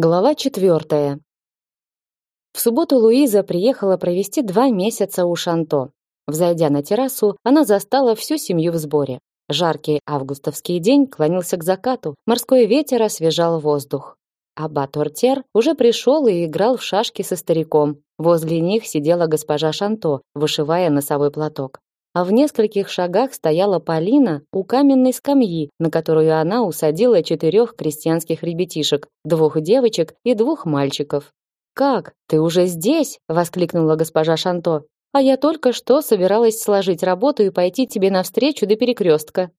Глава четвертая. В субботу Луиза приехала провести два месяца у Шанто. Взойдя на террасу, она застала всю семью в сборе. Жаркий августовский день клонился к закату, морской ветер освежал воздух. Аббат Ортер уже пришел и играл в шашки со стариком. Возле них сидела госпожа Шанто, вышивая носовой платок а в нескольких шагах стояла Полина у каменной скамьи, на которую она усадила четырех крестьянских ребятишек, двух девочек и двух мальчиков. «Как? Ты уже здесь?» — воскликнула госпожа Шанто. «А я только что собиралась сложить работу и пойти тебе навстречу до перекрестка».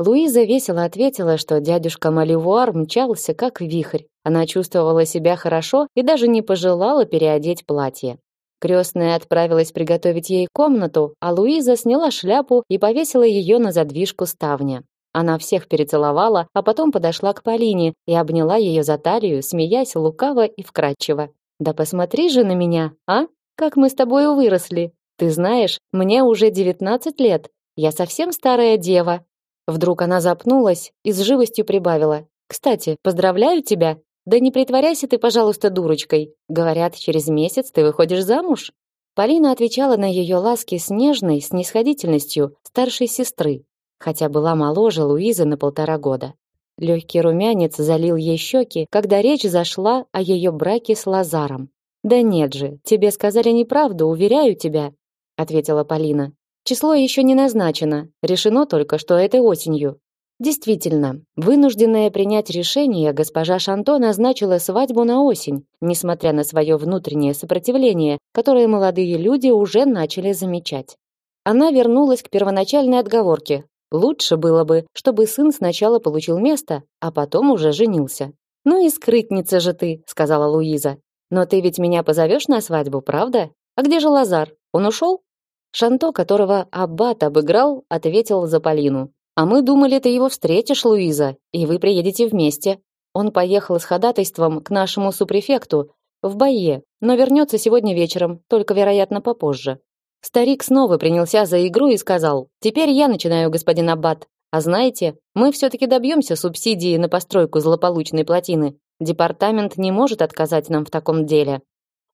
Луиза весело ответила, что дядюшка Маливуар мчался как вихрь. Она чувствовала себя хорошо и даже не пожелала переодеть платье. Крестная отправилась приготовить ей комнату, а Луиза сняла шляпу и повесила ее на задвижку ставня. Она всех перецеловала, а потом подошла к Полине и обняла ее за талию, смеясь лукаво и вкрадчиво. «Да посмотри же на меня, а? Как мы с тобой выросли! Ты знаешь, мне уже девятнадцать лет, я совсем старая дева». Вдруг она запнулась и с живостью прибавила. «Кстати, поздравляю тебя, да не притворяйся ты, пожалуйста, дурочкой. Говорят, через месяц ты выходишь замуж. Полина отвечала на ее ласки с нежной снисходительностью старшей сестры, хотя была моложе Луизы на полтора года. Легкий румянец залил ей щеки, когда речь зашла о ее браке с Лазаром. Да нет же, тебе сказали неправду, уверяю тебя, ответила Полина. Число еще не назначено, решено только, что этой осенью. Действительно, вынужденная принять решение, госпожа Шанто назначила свадьбу на осень, несмотря на свое внутреннее сопротивление, которое молодые люди уже начали замечать. Она вернулась к первоначальной отговорке. Лучше было бы, чтобы сын сначала получил место, а потом уже женился. «Ну и скрытница же ты», — сказала Луиза. «Но ты ведь меня позовешь на свадьбу, правда? А где же Лазар? Он ушел?» Шанто, которого аббат обыграл, ответил за Полину. А мы думали, ты его встретишь, Луиза, и вы приедете вместе. Он поехал с ходатайством к нашему супрефекту в Байе, но вернется сегодня вечером, только, вероятно, попозже. Старик снова принялся за игру и сказал: "Теперь я начинаю, господин аббат. А знаете, мы все таки добьемся субсидии на постройку злополучной плотины. Департамент не может отказать нам в таком деле".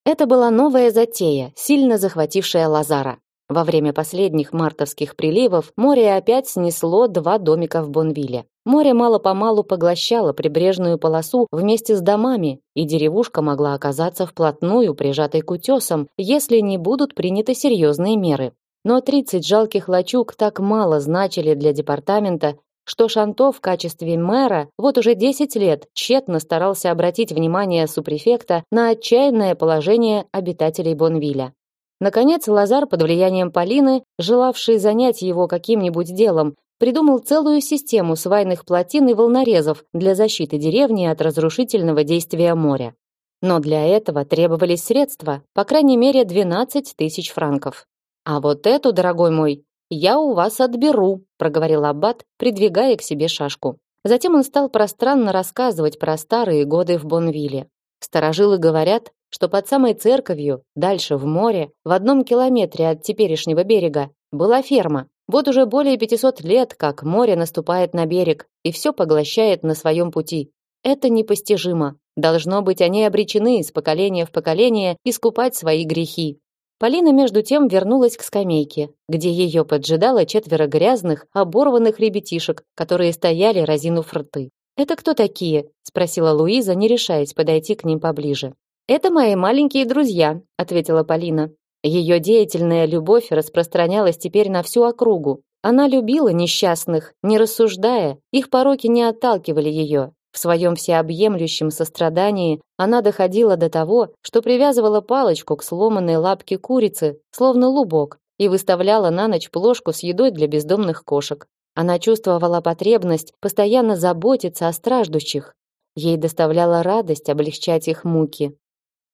Это была новая затея, сильно захватившая Лазара. Во время последних мартовских приливов море опять снесло два домика в Бонвилле. Море мало-помалу поглощало прибрежную полосу вместе с домами, и деревушка могла оказаться вплотную прижатой к утесам, если не будут приняты серьезные меры. Но 30 жалких лачуг так мало значили для департамента, что Шанто в качестве мэра вот уже 10 лет тщетно старался обратить внимание супрефекта на отчаянное положение обитателей Бонвилля. Наконец Лазар под влиянием Полины, желавший занять его каким-нибудь делом, придумал целую систему свайных плотин и волнорезов для защиты деревни от разрушительного действия моря. Но для этого требовались средства, по крайней мере 12 тысяч франков. «А вот эту, дорогой мой, я у вас отберу», проговорил аббат, придвигая к себе шашку. Затем он стал пространно рассказывать про старые годы в Бонвилле. Старожилы говорят, что под самой церковью, дальше в море, в одном километре от теперешнего берега, была ферма. Вот уже более 500 лет, как море наступает на берег и все поглощает на своем пути. Это непостижимо. Должно быть, они обречены из поколения в поколение искупать свои грехи. Полина между тем вернулась к скамейке, где ее поджидало четверо грязных, оборванных ребятишек, которые стояли разинув рты. «Это кто такие?» – спросила Луиза, не решаясь подойти к ним поближе. «Это мои маленькие друзья», — ответила Полина. Ее деятельная любовь распространялась теперь на всю округу. Она любила несчастных, не рассуждая, их пороки не отталкивали ее. В своем всеобъемлющем сострадании она доходила до того, что привязывала палочку к сломанной лапке курицы, словно лубок, и выставляла на ночь плошку с едой для бездомных кошек. Она чувствовала потребность постоянно заботиться о страждущих. Ей доставляла радость облегчать их муки.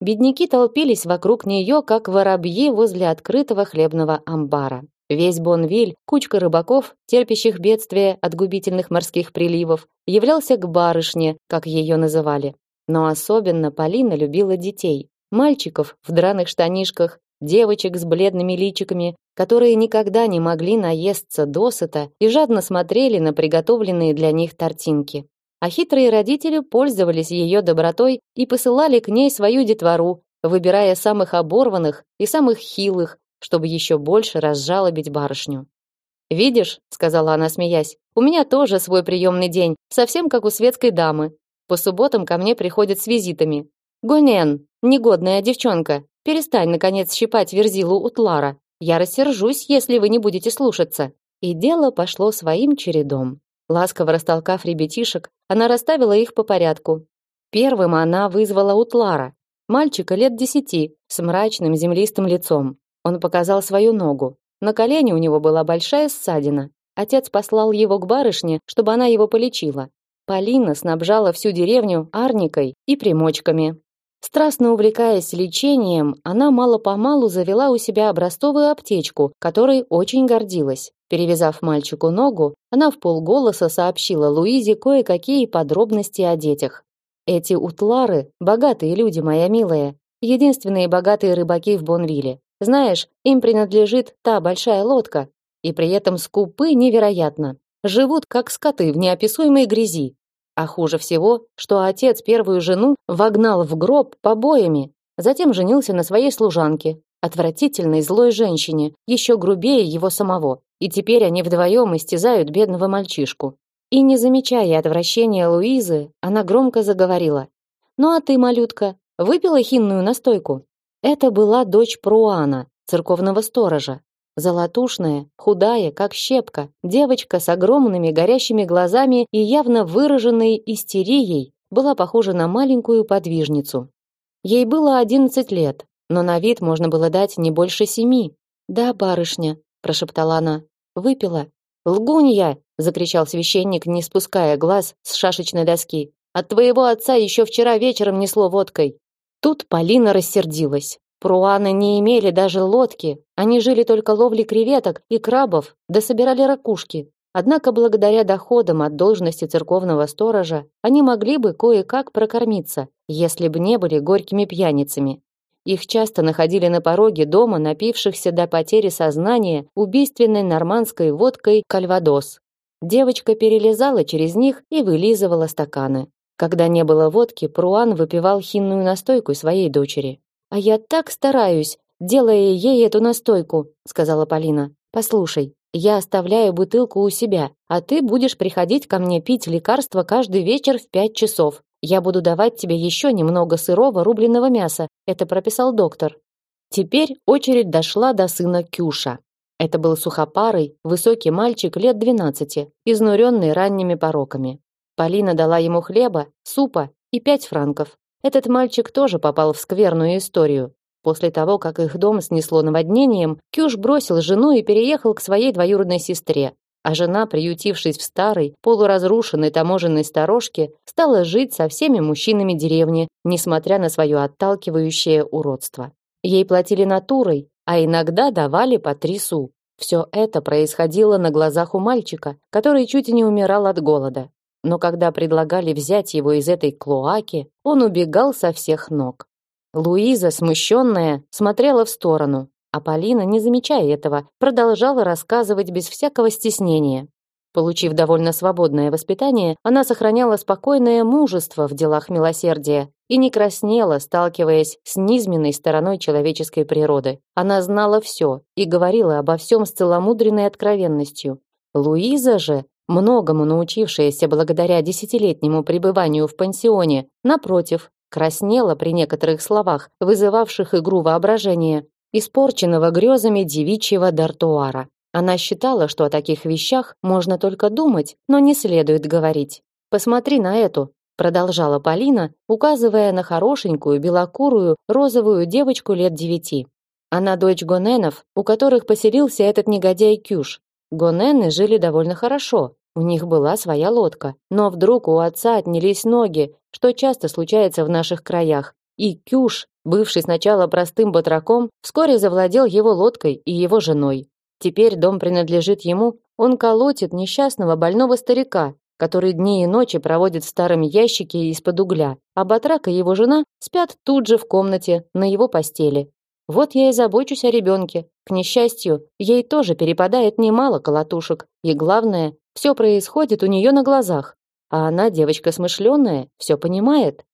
Бедняки толпились вокруг нее, как воробьи возле открытого хлебного амбара. Весь Бонвиль, кучка рыбаков, терпящих бедствия от губительных морских приливов, являлся к барышне, как ее называли. Но особенно Полина любила детей. Мальчиков в драных штанишках, девочек с бледными личиками, которые никогда не могли наесться досыта и жадно смотрели на приготовленные для них тортинки. А хитрые родители пользовались ее добротой и посылали к ней свою детвору, выбирая самых оборванных и самых хилых, чтобы еще больше разжалобить барышню. «Видишь», — сказала она, смеясь, «у меня тоже свой приемный день, совсем как у светской дамы. По субботам ко мне приходят с визитами. Гонен, негодная девчонка, перестань, наконец, щипать верзилу у Тлара. Я рассержусь, если вы не будете слушаться». И дело пошло своим чередом. Ласково растолкав ребятишек, она расставила их по порядку. Первым она вызвала Утлара, мальчика лет десяти, с мрачным землистым лицом. Он показал свою ногу. На колене у него была большая ссадина. Отец послал его к барышне, чтобы она его полечила. Полина снабжала всю деревню арникой и примочками. Страстно увлекаясь лечением, она мало-помалу завела у себя образцовую аптечку, которой очень гордилась. Перевязав мальчику ногу, она в полголоса сообщила Луизе кое-какие подробности о детях. Эти утлары богатые люди, моя милая, единственные богатые рыбаки в Бонвилле. Знаешь, им принадлежит та большая лодка, и при этом скупы невероятно. Живут как скоты в неописуемой грязи. А хуже всего, что отец первую жену вогнал в гроб побоями, затем женился на своей служанке, отвратительной злой женщине, еще грубее его самого. И теперь они вдвоем истязают бедного мальчишку. И не замечая отвращения Луизы, она громко заговорила: "Ну а ты, малютка, выпила хинную настойку?" Это была дочь Пруана, церковного сторожа. Золотушная, худая, как щепка, девочка с огромными горящими глазами и явно выраженной истерией была похожа на маленькую подвижницу. Ей было одиннадцать лет, но на вид можно было дать не больше семи. "Да, барышня", прошептала она. "Выпила". "Лгунья!" закричал священник, не спуская глаз с шашечной доски. "От твоего отца еще вчера вечером несло водкой". Тут Полина рассердилась. Пруаны не имели даже лодки, они жили только ловлей креветок и крабов, да собирали ракушки. Однако благодаря доходам от должности церковного сторожа они могли бы кое-как прокормиться, если бы не были горькими пьяницами. Их часто находили на пороге дома напившихся до потери сознания убийственной нормандской водкой кальвадос. Девочка перелезала через них и вылизывала стаканы. Когда не было водки, Пруан выпивал хинную настойку своей дочери. «А я так стараюсь, делая ей эту настойку», — сказала Полина. «Послушай, я оставляю бутылку у себя, а ты будешь приходить ко мне пить лекарство каждый вечер в пять часов. Я буду давать тебе еще немного сырого рубленого мяса. Это прописал доктор». Теперь очередь дошла до сына Кюша. Это был сухопарый, высокий мальчик лет двенадцати, изнуренный ранними пороками. Полина дала ему хлеба, супа и пять франков. Этот мальчик тоже попал в скверную историю. После того, как их дом снесло наводнением, Кюш бросил жену и переехал к своей двоюродной сестре. А жена, приютившись в старой, полуразрушенной таможенной сторожке, стала жить со всеми мужчинами деревни, несмотря на свое отталкивающее уродство. Ей платили натурой, а иногда давали по три су. Все это происходило на глазах у мальчика, который чуть не умирал от голода но когда предлагали взять его из этой клоаки, он убегал со всех ног. Луиза, смущенная, смотрела в сторону, а Полина, не замечая этого, продолжала рассказывать без всякого стеснения. Получив довольно свободное воспитание, она сохраняла спокойное мужество в делах милосердия и не краснела, сталкиваясь с низменной стороной человеческой природы. Она знала все и говорила обо всем с целомудренной откровенностью. Луиза же многому научившаяся благодаря десятилетнему пребыванию в пансионе, напротив, краснела при некоторых словах, вызывавших игру воображения, испорченного грезами девичьего дартуара. Она считала, что о таких вещах можно только думать, но не следует говорить. «Посмотри на эту», — продолжала Полина, указывая на хорошенькую, белокурую, розовую девочку лет девяти. Она дочь Гоненов, у которых поселился этот негодяй Кюш. Гонены жили довольно хорошо, у них была своя лодка, но вдруг у отца отнялись ноги, что часто случается в наших краях. И Кюш, бывший сначала простым батраком, вскоре завладел его лодкой и его женой. Теперь дом принадлежит ему, он колотит несчастного больного старика, который дни и ночи проводит в старом ящике из-под угля, а батрак и его жена спят тут же в комнате, на его постели. Вот я и забочусь о ребенке. К несчастью, ей тоже перепадает немало колотушек. И главное, все происходит у нее на глазах. а она девочка смышленая, все понимает.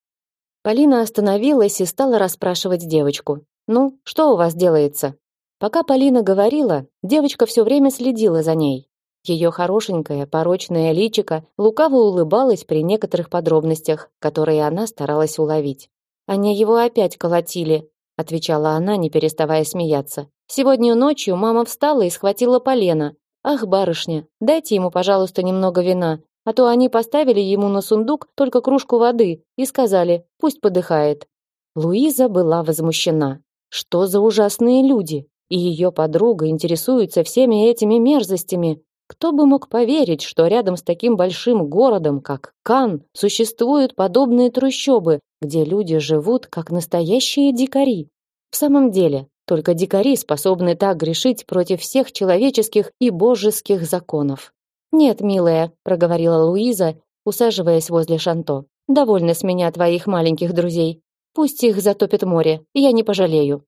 Полина остановилась и стала расспрашивать девочку. «Ну, что у вас делается?» Пока Полина говорила, девочка все время следила за ней. Ее хорошенькое, порочное личико лукаво улыбалось при некоторых подробностях, которые она старалась уловить. «Они его опять колотили», — отвечала она, не переставая смеяться. «Сегодня ночью мама встала и схватила полено. Ах, барышня, дайте ему, пожалуйста, немного вина, а то они поставили ему на сундук только кружку воды и сказали, пусть подыхает». Луиза была возмущена. Что за ужасные люди? И ее подруга интересуется всеми этими мерзостями. Кто бы мог поверить, что рядом с таким большим городом, как Кан, существуют подобные трущобы, где люди живут как настоящие дикари? В самом деле, только дикари способны так грешить против всех человеческих и божеских законов. «Нет, милая», — проговорила Луиза, усаживаясь возле Шанто. «Довольно с меня твоих маленьких друзей. Пусть их затопит море, я не пожалею».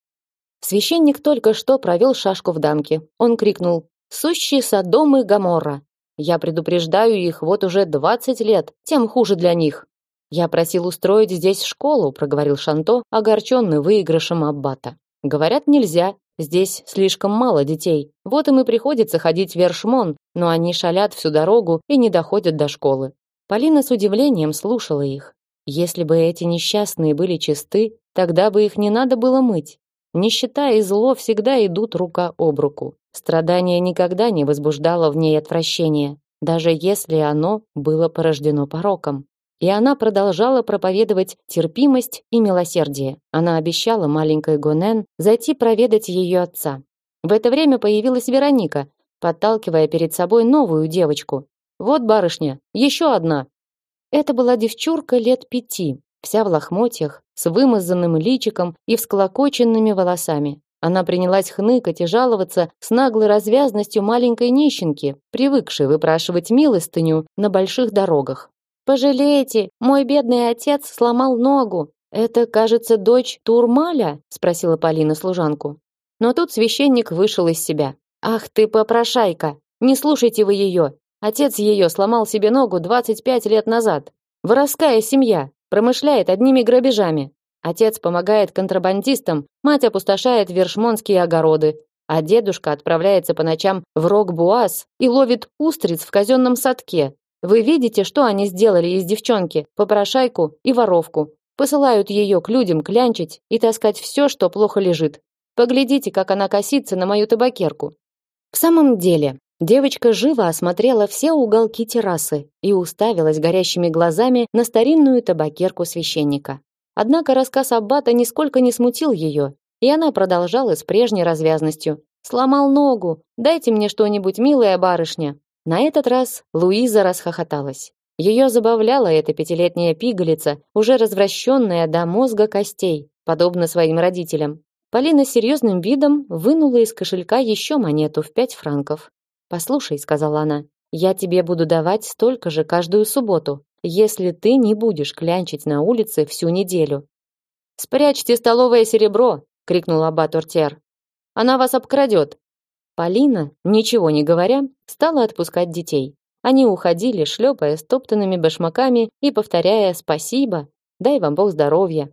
Священник только что провел шашку в дамке. Он крикнул Сущие Содом и Гоморра. Я предупреждаю их вот уже двадцать лет, тем хуже для них. Я просил устроить здесь школу, проговорил Шанто, огорченный выигрышем аббата. Говорят, нельзя. Здесь слишком мало детей. Вот им и приходится ходить Вершмон, но они шалят всю дорогу и не доходят до школы. Полина с удивлением слушала их. Если бы эти несчастные были чисты, тогда бы их не надо было мыть. Нищета и зло всегда идут рука об руку. Страдание никогда не возбуждало в ней отвращения, даже если оно было порождено пороком. И она продолжала проповедовать терпимость и милосердие. Она обещала маленькой Гонен зайти проведать ее отца. В это время появилась Вероника, подталкивая перед собой новую девочку. «Вот, барышня, еще одна!» Это была девчурка лет пяти, вся в лохмотьях, с вымазанным личиком и всклокоченными волосами. Она принялась хныкать и жаловаться с наглой развязностью маленькой нищенки, привыкшей выпрашивать милостыню на больших дорогах. «Пожалейте, мой бедный отец сломал ногу. Это, кажется, дочь Турмаля?» – спросила Полина служанку. Но тут священник вышел из себя. «Ах ты, попрошайка! Не слушайте вы ее! Отец ее сломал себе ногу 25 лет назад. Воровская семья, промышляет одними грабежами. Отец помогает контрабандистам, мать опустошает вершмонские огороды, а дедушка отправляется по ночам в Рок-Буаз и ловит устриц в казенном садке. Вы видите, что они сделали из девчонки, попрошайку и воровку. Посылают ее к людям клянчить и таскать все, что плохо лежит. Поглядите, как она косится на мою табакерку. В самом деле, девочка живо осмотрела все уголки террасы и уставилась горящими глазами на старинную табакерку священника. Однако рассказ аббата нисколько не смутил ее, и она продолжала с прежней развязностью. «Сломал ногу! Дайте мне что-нибудь, милая барышня!» На этот раз Луиза расхохоталась. Ее забавляла эта пятилетняя пигалица, уже развращенная до мозга костей, подобно своим родителям. Полина серьезным видом вынула из кошелька еще монету в пять франков. «Послушай», — сказала она, — «я тебе буду давать столько же каждую субботу если ты не будешь клянчить на улице всю неделю. Спрячьте столовое серебро, крикнул аббат Ортер. Она вас обкрадет. Полина, ничего не говоря, стала отпускать детей. Они уходили, шлепая стоптанными башмаками и повторяя «спасибо», «дай вам Бог здоровья».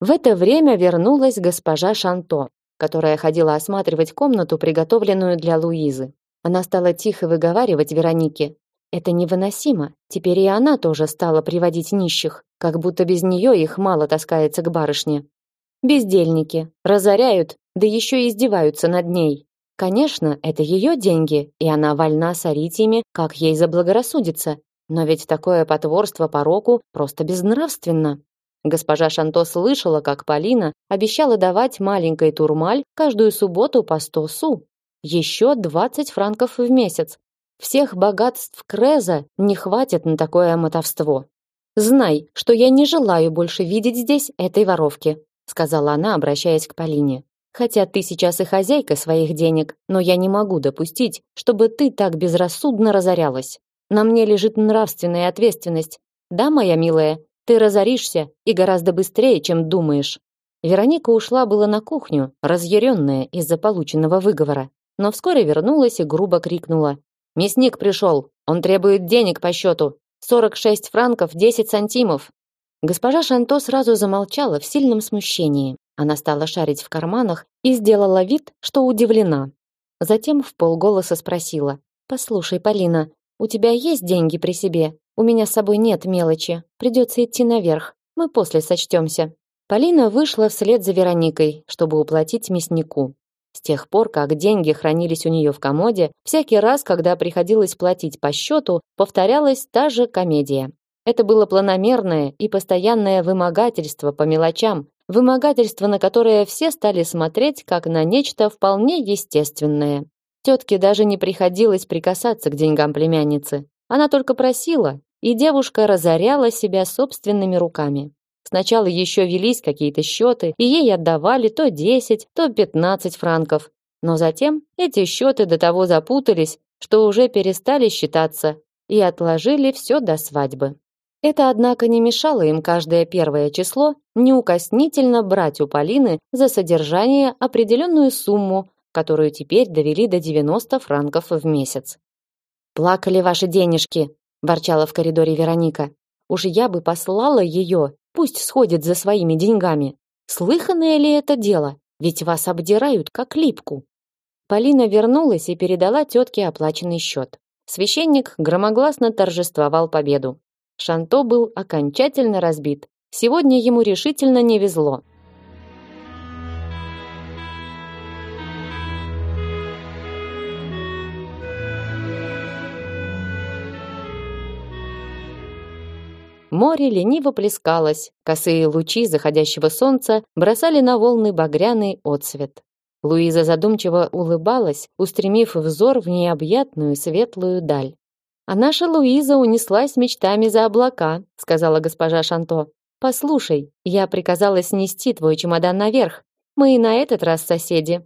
В это время вернулась госпожа Шанто, которая ходила осматривать комнату, приготовленную для Луизы. Она стала тихо выговаривать Веронике. Это невыносимо. Теперь и она тоже стала приводить нищих, как будто без нее их мало таскается к барышне. Бездельники, разоряют, да еще и издеваются над ней. Конечно, это ее деньги, и она вольна сорить ими, как ей заблагорассудится. Но ведь такое потворство пороку просто безнравственно. Госпожа Шанто слышала, как Полина обещала давать маленькой Турмаль каждую субботу по сто су. Еще двадцать франков в месяц, всех богатств Креза не хватит на такое мотовство. Знай, что я не желаю больше видеть здесь этой воровки, сказала она, обращаясь к Полине. Хотя ты сейчас и хозяйка своих денег, но я не могу допустить, чтобы ты так безрассудно разорялась. На мне лежит нравственная ответственность. Да, моя милая, ты разоришься и гораздо быстрее, чем думаешь. Вероника ушла было на кухню, разъяренная из-за полученного выговора, но вскоре вернулась и грубо крикнула: Мясник пришел. Он требует денег по счету. 46 франков 10 сантимов. Госпожа Шанто сразу замолчала в сильном смущении. Она стала шарить в карманах и сделала вид, что удивлена. Затем в полголоса спросила: "Послушай, Полина, у тебя есть деньги при себе? У меня с собой нет мелочи. Придется идти наверх. Мы после сочтемся». Полина вышла вслед за Вероникой, чтобы уплатить мяснику. С тех пор, как деньги хранились у нее в комоде, всякий раз, когда приходилось платить по счету, повторялась та же комедия. Это было планомерное и постоянное вымогательство по мелочам, вымогательство, на которое все стали смотреть как на нечто вполне естественное. Тетке даже не приходилось прикасаться к деньгам племянницы. Она только просила, и девушка разоряла себя собственными руками. Сначала еще велись какие-то счеты, и ей отдавали то 10, то 15 франков. Но затем эти счеты до того запутались, что уже перестали считаться и отложили все до свадьбы. Это, однако, не мешало им каждое первое число неукоснительно брать у Полины за содержание определенную сумму, которую теперь довели до 90 франков в месяц. «Плакали ваши денежки», – ворчала в коридоре Вероника. «Уж я бы послала ее, Пусть сходит за своими деньгами. Слыханное ли это дело? Ведь вас обдирают как липку. Полина вернулась и передала тетке оплаченный счет. Священник громогласно торжествовал победу. Шанто был окончательно разбит. Сегодня ему решительно не везло. Море лениво плескалось, косые лучи заходящего солнца бросали на волны багряный отсвет. Луиза задумчиво улыбалась, устремив взор в необъятную светлую даль. «А наша Луиза унеслась мечтами за облака», сказала госпожа Шанто. «Послушай, я приказала снести твой чемодан наверх. Мы и на этот раз соседи».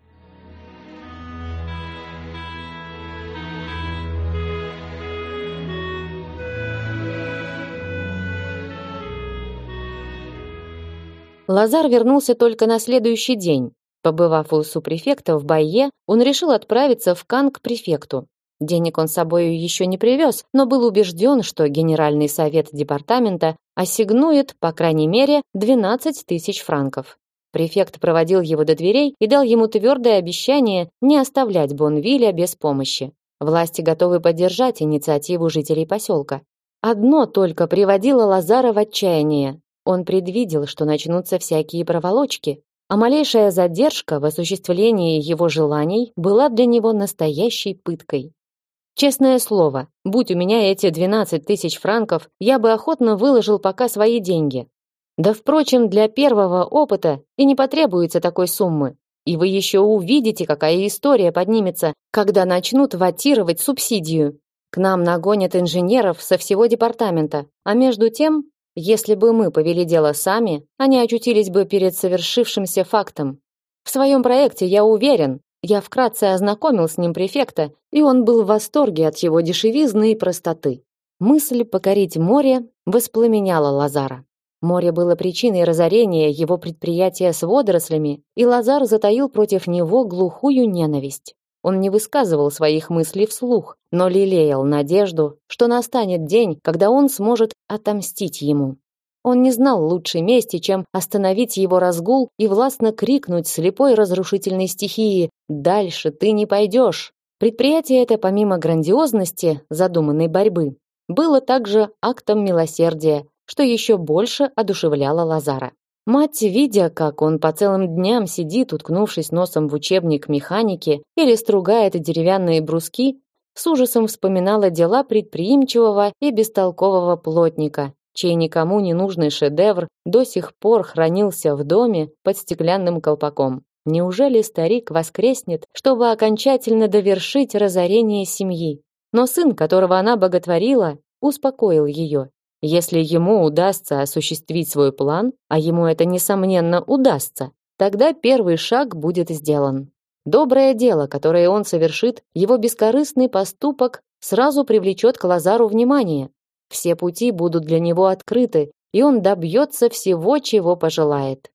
Лазар вернулся только на следующий день. Побывав у супрефекта в Байе, он решил отправиться в Кан к префекту. Денег он с собой еще не привез, но был убежден, что Генеральный совет департамента ассигнует, по крайней мере, 12 тысяч франков. Префект проводил его до дверей и дал ему твердое обещание не оставлять Бонвиля без помощи. Власти готовы поддержать инициативу жителей поселка. Одно только приводило Лазара в отчаяние. Он предвидел, что начнутся всякие проволочки, а малейшая задержка в осуществлении его желаний была для него настоящей пыткой. Честное слово, будь у меня эти 12 тысяч франков, я бы охотно выложил пока свои деньги. Да, впрочем, для первого опыта и не потребуется такой суммы. И вы еще увидите, какая история поднимется, когда начнут ватировать субсидию. К нам нагонят инженеров со всего департамента, а между тем если бы мы повели дело сами, они очутились бы перед совершившимся фактом. В своем проекте я уверен, я вкратце ознакомил с ним префекта, и он был в восторге от его дешевизны и простоты. Мысль покорить море воспламеняла Лазара. Море было причиной разорения его предприятия с водорослями, и Лазар затаил против него глухую ненависть. Он не высказывал своих мыслей вслух, но лелеял надежду, что настанет день, когда он сможет отомстить ему. Он не знал лучшей мести, чем остановить его разгул и властно крикнуть слепой разрушительной стихии «Дальше ты не пойдешь!». Предприятие это, помимо грандиозности задуманной борьбы, было также актом милосердия, что еще больше одушевляло Лазара. Мать, видя, как он по целым дням сидит, уткнувшись носом в учебник механики или стругает деревянные бруски, с ужасом вспоминала дела предприимчивого и бестолкового плотника, чей никому не нужный шедевр до сих пор хранился в доме под стеклянным колпаком. Неужели старик воскреснет, чтобы окончательно довершить разорение семьи? Но сын, которого она боготворила, успокоил ее. Если ему удастся осуществить свой план, а ему это несомненно удастся, тогда первый шаг будет сделан. Доброе дело, которое он совершит, его бескорыстный поступок сразу привлечет к Лазару внимание. Все пути будут для него открыты, и он добьется всего, чего пожелает.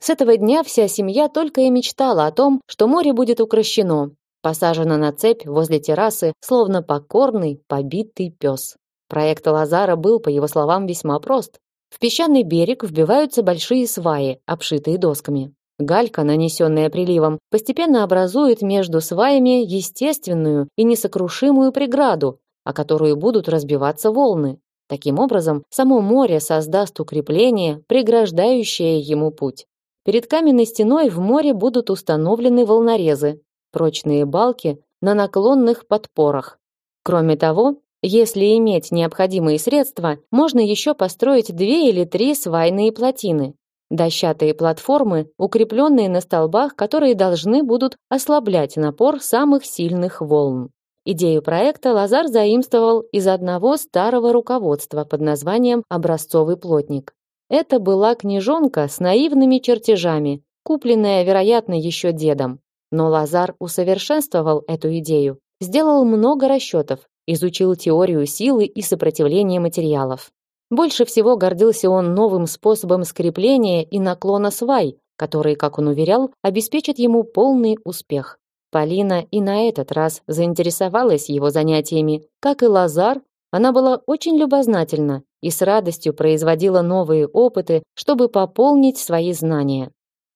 С этого дня вся семья только и мечтала о том, что море будет укращено, посажено на цепь возле террасы, словно покорный, побитый пес. Проект Лазара был, по его словам, весьма прост. В песчаный берег вбиваются большие сваи, обшитые досками. Галька, нанесенная приливом, постепенно образует между сваями естественную и несокрушимую преграду, о которую будут разбиваться волны. Таким образом, само море создаст укрепление, преграждающее ему путь. Перед каменной стеной в море будут установлены волнорезы, прочные балки на наклонных подпорах. Кроме того, если иметь необходимые средства, можно еще построить две или три свайные плотины. Дощатые платформы, укрепленные на столбах, которые должны будут ослаблять напор самых сильных волн. Идею проекта Лазар заимствовал из одного старого руководства под названием «Образцовый плотник». Это была книжонка с наивными чертежами, купленная, вероятно, еще дедом. Но Лазар усовершенствовал эту идею, сделал много расчетов, изучил теорию силы и сопротивления материалов. Больше всего гордился он новым способом скрепления и наклона свай, который, как он уверял, обеспечит ему полный успех. Полина и на этот раз заинтересовалась его занятиями. Как и Лазар, она была очень любознательна и с радостью производила новые опыты, чтобы пополнить свои знания.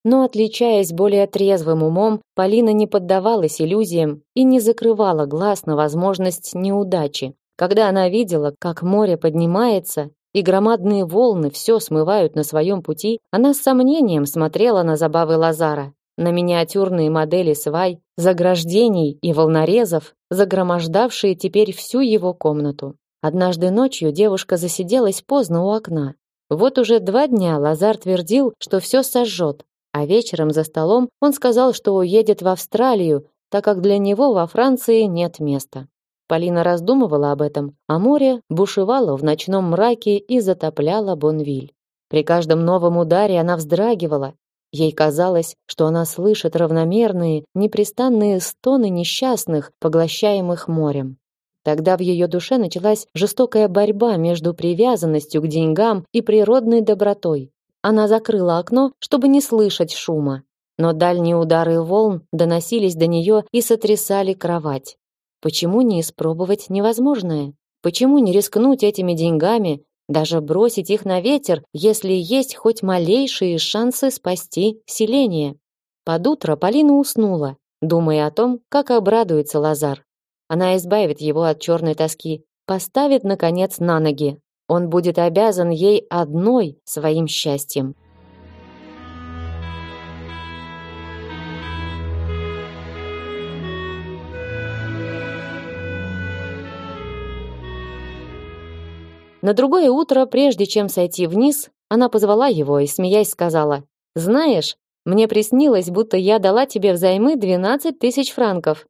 Но отличаясь более трезвым умом, Полина не поддавалась иллюзиям и не закрывала глаз на возможность неудачи. Когда она видела, как море поднимается и громадные волны все смывают на своем пути, она с сомнением смотрела на забавы Лазара, на миниатюрные модели свай, заграждений и волнорезов, загромождавшие теперь всю его комнату. Однажды ночью девушка засиделась поздно у окна. Вот уже два дня Лазар твердил, что все сожжет, а вечером за столом он сказал, что уедет в Австралию, так как для него во Франции нет места. Полина раздумывала об этом, а море бушевало в ночном мраке и затопляло Бонвиль. При каждом новом ударе она вздрагивала. Ей казалось, что она слышит равномерные, непрестанные стоны несчастных, поглощаемых морем. Тогда в ее душе началась жестокая борьба между привязанностью к деньгам и природной добротой. Она закрыла окно, чтобы не слышать шума, но дальние удары волн доносились до нее и сотрясали кровать. Почему не испробовать невозможное? Почему не рискнуть этими деньгами, даже бросить их на ветер, если есть хоть малейшие шансы спасти селение? Под утро Полина уснула, думая о том, как обрадуется Лазар. Она избавит его от черной тоски, поставит наконец на ноги, он будет обязан ей одной своим счастьем. На другое утро, прежде чем сойти вниз, она позвала его и, смеясь, сказала, «Знаешь, мне приснилось, будто я дала тебе взаймы 12 тысяч франков».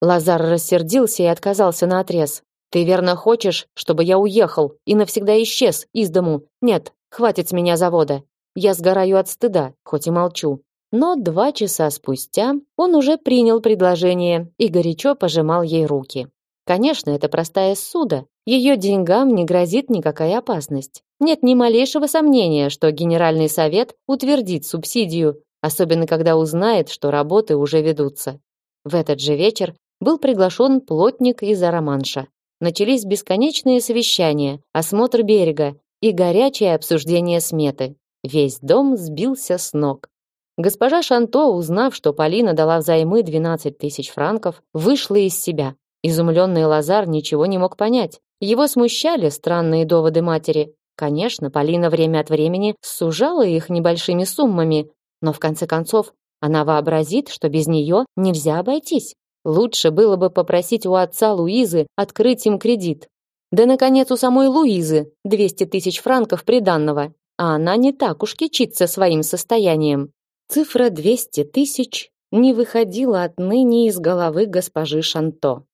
Лазар рассердился и отказался наотрез. Ты верно хочешь, чтобы я уехал и навсегда исчез из дому? Нет, хватит с меня завода. Я сгораю от стыда, хоть и молчу. Но два часа спустя он уже принял предложение и горячо пожимал ей руки. Конечно, это простая ссуда. Ее деньгам не грозит никакая опасность. Нет ни малейшего сомнения, что Генеральный совет утвердит субсидию, особенно когда узнает, что работы уже ведутся. В этот же вечер был приглашен плотник из Араманша начались бесконечные совещания, осмотр берега и горячее обсуждение сметы. Весь дом сбился с ног. Госпожа Шанто, узнав, что Полина дала взаймы 12 тысяч франков, вышла из себя. Изумленный Лазар ничего не мог понять. Его смущали странные доводы матери. Конечно, Полина время от времени сужала их небольшими суммами, но в конце концов она вообразит, что без нее нельзя обойтись. Лучше было бы попросить у отца Луизы открыть им кредит. Да, наконец, у самой Луизы 200 тысяч франков приданного, а она не так уж кичится своим состоянием. Цифра 200 тысяч не выходила отныне из головы госпожи Шанто.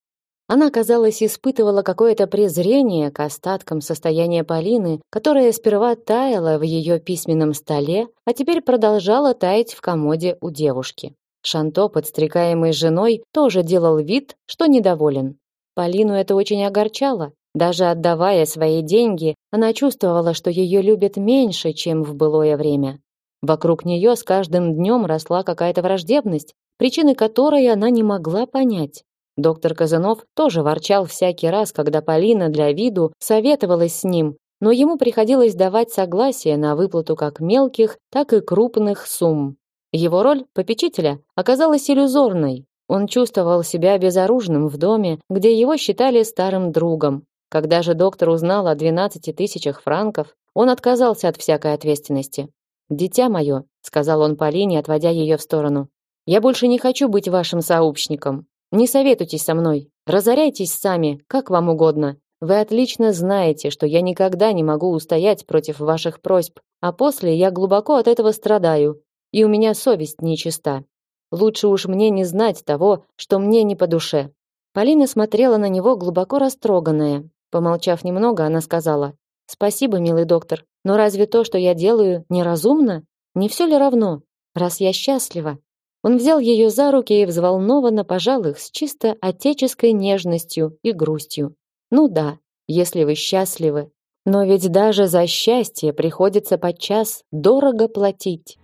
Она, казалось, испытывала какое-то презрение к остаткам состояния Полины, которое сперва таяло в ее письменном столе, а теперь продолжало таять в комоде у девушки. Шанто, подстрекаемый женой, тоже делал вид, что недоволен. Полину это очень огорчало. Даже отдавая свои деньги, она чувствовала, что ее любят меньше, чем в былое время. Вокруг нее с каждым днем росла какая-то враждебность, причины которой она не могла понять. Доктор Казанов тоже ворчал всякий раз, когда Полина для виду советовалась с ним, но ему приходилось давать согласие на выплату как мелких, так и крупных сумм. Его роль попечителя оказалась иллюзорной. Он чувствовал себя безоружным в доме, где его считали старым другом. Когда же доктор узнал о 12 тысячах франков, он отказался от всякой ответственности. «Дитя мое», — сказал он Полине, отводя ее в сторону, «я больше не хочу быть вашим сообщником. Не советуйтесь со мной. Разоряйтесь сами, как вам угодно. Вы отлично знаете, что я никогда не могу устоять против ваших просьб, а после я глубоко от этого страдаю, и у меня совесть нечиста. Лучше уж мне не знать того, что мне не по душе. Полина смотрела на него глубоко растроганная. Помолчав немного, она сказала: "Спасибо, милый доктор. Но разве то, что я делаю, неразумно? Не все ли равно, раз я счастлива?" Он взял ее за руки и взволнованно пожал их с чисто отеческой нежностью и грустью. Ну да, если вы счастливы, но ведь даже за счастье приходится подчас дорого платить.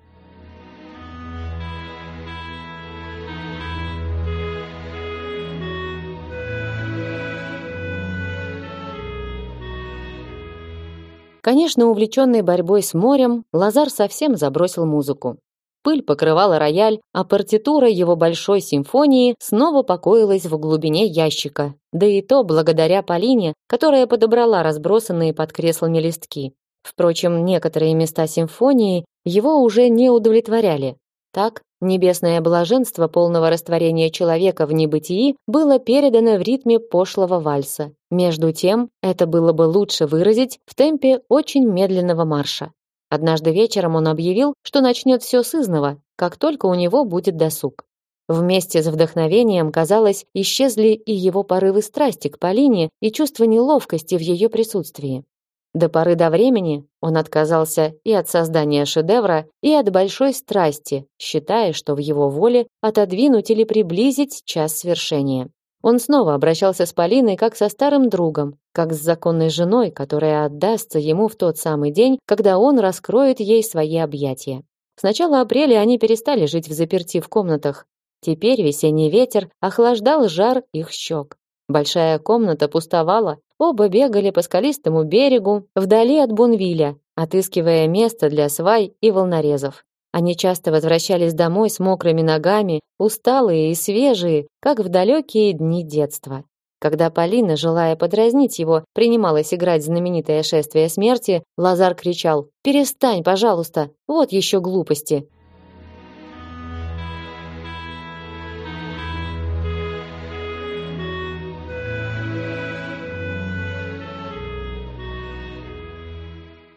Конечно, увлеченный борьбой с морем, Лазар совсем забросил музыку. Пыль покрывала рояль, а партитура его большой симфонии снова покоилась в глубине ящика. Да и то благодаря Полине, которая подобрала разбросанные под креслами листки. Впрочем, некоторые места симфонии его уже не удовлетворяли. Так, небесное блаженство полного растворения человека в небытии было передано в ритме пошлого вальса. Между тем, это было бы лучше выразить в темпе очень медленного марша. Однажды вечером он объявил, что начнет все с изного, как только у него будет досуг. Вместе с вдохновением, казалось, исчезли и его порывы страсти к Полине и чувство неловкости в ее присутствии. До поры до времени он отказался и от создания шедевра, и от большой страсти, считая, что в его воле отодвинуть или приблизить час свершения. Он снова обращался с Полиной как со старым другом, как с законной женой, которая отдастся ему в тот самый день, когда он раскроет ей свои объятия. С начала апреля они перестали жить в заперти в комнатах. Теперь весенний ветер охлаждал жар их щек. Большая комната пустовала, оба бегали по скалистому берегу вдали от Бонвиля, отыскивая место для свай и волнорезов. Они часто возвращались домой с мокрыми ногами, усталые и свежие, как в далекие дни детства. Когда Полина, желая подразнить его, принималась играть знаменитое шествие смерти, Лазар кричал «Перестань, пожалуйста! Вот еще глупости!»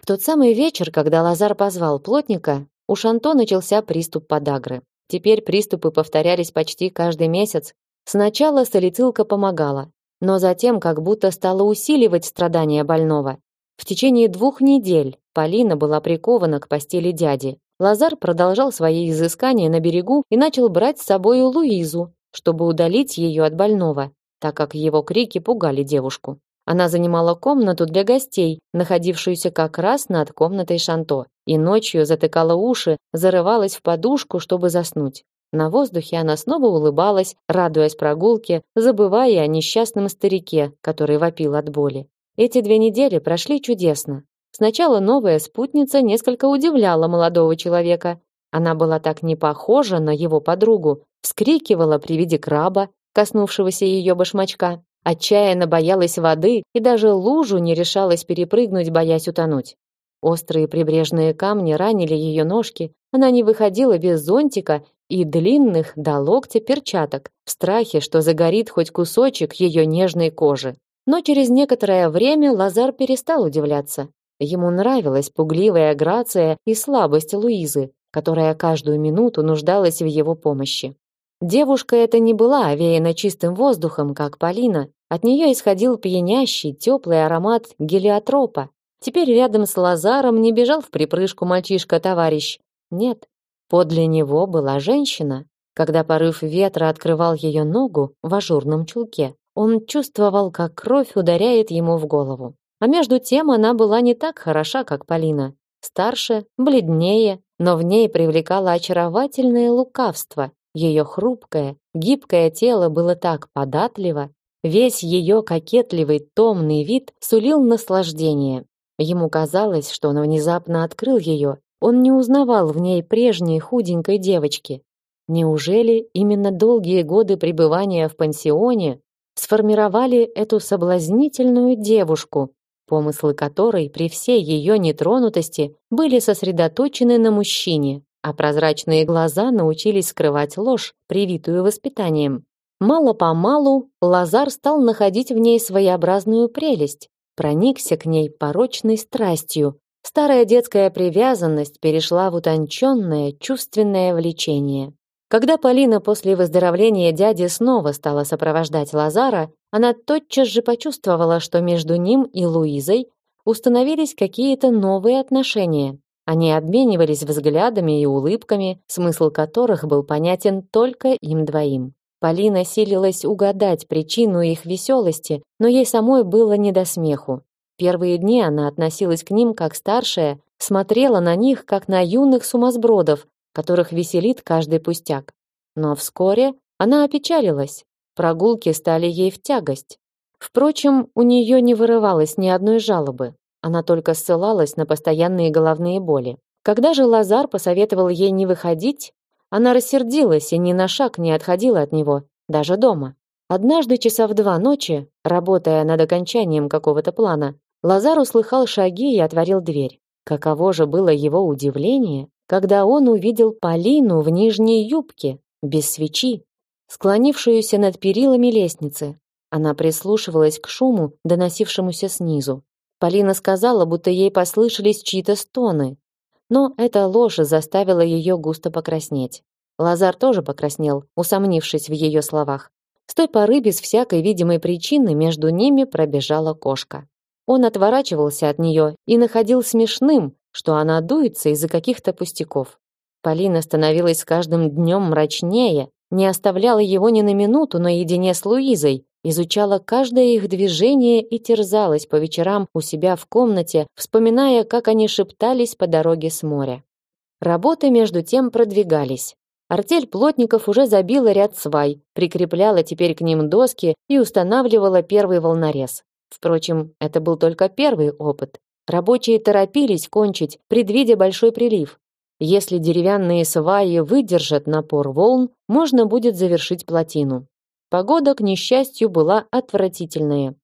В тот самый вечер, когда Лазар позвал плотника, у Шанто начался приступ подагры. Теперь приступы повторялись почти каждый месяц. Сначала салицилка помогала, но затем как будто стала усиливать страдания больного. В течение двух недель Полина была прикована к постели дяди. Лазар продолжал свои изыскания на берегу и начал брать с собой Луизу, чтобы удалить ее от больного, так как его крики пугали девушку. Она занимала комнату для гостей, находившуюся как раз над комнатой Шанто, и ночью затыкала уши, зарывалась в подушку, чтобы заснуть. На воздухе она снова улыбалась, радуясь прогулке, забывая о несчастном старике, который вопил от боли. Эти две недели прошли чудесно. Сначала новая спутница несколько удивляла молодого человека. Она была так не похожа на его подругу, вскрикивала при виде краба, коснувшегося ее башмачка, Отчаянно боялась воды и даже лужу не решалась перепрыгнуть, боясь утонуть. Острые прибрежные камни ранили ее ножки, она не выходила без зонтика и длинных до локтя перчаток, в страхе, что загорит хоть кусочек ее нежной кожи. Но через некоторое время Лазар перестал удивляться. Ему нравилась пугливая грация и слабость Луизы, которая каждую минуту нуждалась в его помощи. Девушка эта не была овеяна чистым воздухом, как Полина, от нее исходил пьянящий, теплый аромат гелиотропа. Теперь рядом с Лазаром не бежал в припрыжку мальчишка-товарищ. Нет, подле него была женщина. Когда порыв ветра открывал ее ногу в ажурном чулке, он чувствовал, как кровь ударяет ему в голову. А между тем она была не так хороша, как Полина. Старше, бледнее, но в ней привлекало очаровательное лукавство, Ее хрупкое, гибкое тело было так податливо, весь ее кокетливый, томный вид сулил наслаждение. Ему казалось, что он внезапно открыл ее. Он не узнавал в ней прежней худенькой девочки. Неужели именно долгие годы пребывания в пансионе сформировали эту соблазнительную девушку, помыслы которой при всей ее нетронутости были сосредоточены на мужчине, а прозрачные глаза научились скрывать ложь, привитую воспитанием. Мало-помалу Лазар стал находить в ней своеобразную прелесть, проникся к ней порочной страстью. Старая детская привязанность перешла в утонченное чувственное влечение. Когда Полина после выздоровления дяди снова стала сопровождать Лазара, она тотчас же почувствовала, что между ним и Луизой установились какие-то новые отношения. Они обменивались взглядами и улыбками, смысл которых был понятен только им двоим. Полина силилась угадать причину их веселости, но ей самой было не до смеху. Первые дни она относилась к ним как старшая, смотрела на них как на юных сумасбродов, которых веселит каждый пустяк. Но вскоре она опечалилась. Прогулки стали ей в тягость. Впрочем, у нее не вырывалось ни одной жалобы. Она только ссылалась на постоянные головные боли. Когда же Лазар посоветовал ей не выходить, она рассердилась и ни на шаг не отходила от него, даже дома. Однажды часа в два ночи, работая над окончанием какого-то плана, Лазар услыхал шаги и отворил дверь. Каково же было его удивление, когда он увидел Полину в нижней юбке, без свечи, склонившуюся над перилами лестницы. Она прислушивалась к шуму, доносившемуся снизу. Полина сказала, будто ей послышались чьи-то стоны. Но эта ложь заставила ее густо покраснеть. Лазар тоже покраснел, усомнившись в ее словах. С той поры без всякой видимой причины между ними пробежала кошка. Он отворачивался от нее и находил смешным, что она дуется из-за каких-то пустяков. Полина становилась с каждым днем мрачнее, не оставляла его ни на минуту наедине с Луизой, изучала каждое их движение и терзалась по вечерам у себя в комнате, вспоминая, как они шептались по дороге с моря. Работы между тем продвигались. Артель плотников уже забила ряд свай, прикрепляла теперь к ним доски и устанавливала первый волнорез. Впрочем, это был только первый опыт. Рабочие торопились кончить, предвидя большой прилив. Если деревянные сваи выдержат напор волн, можно будет завершить плотину. Погода, к несчастью, была отвратительная.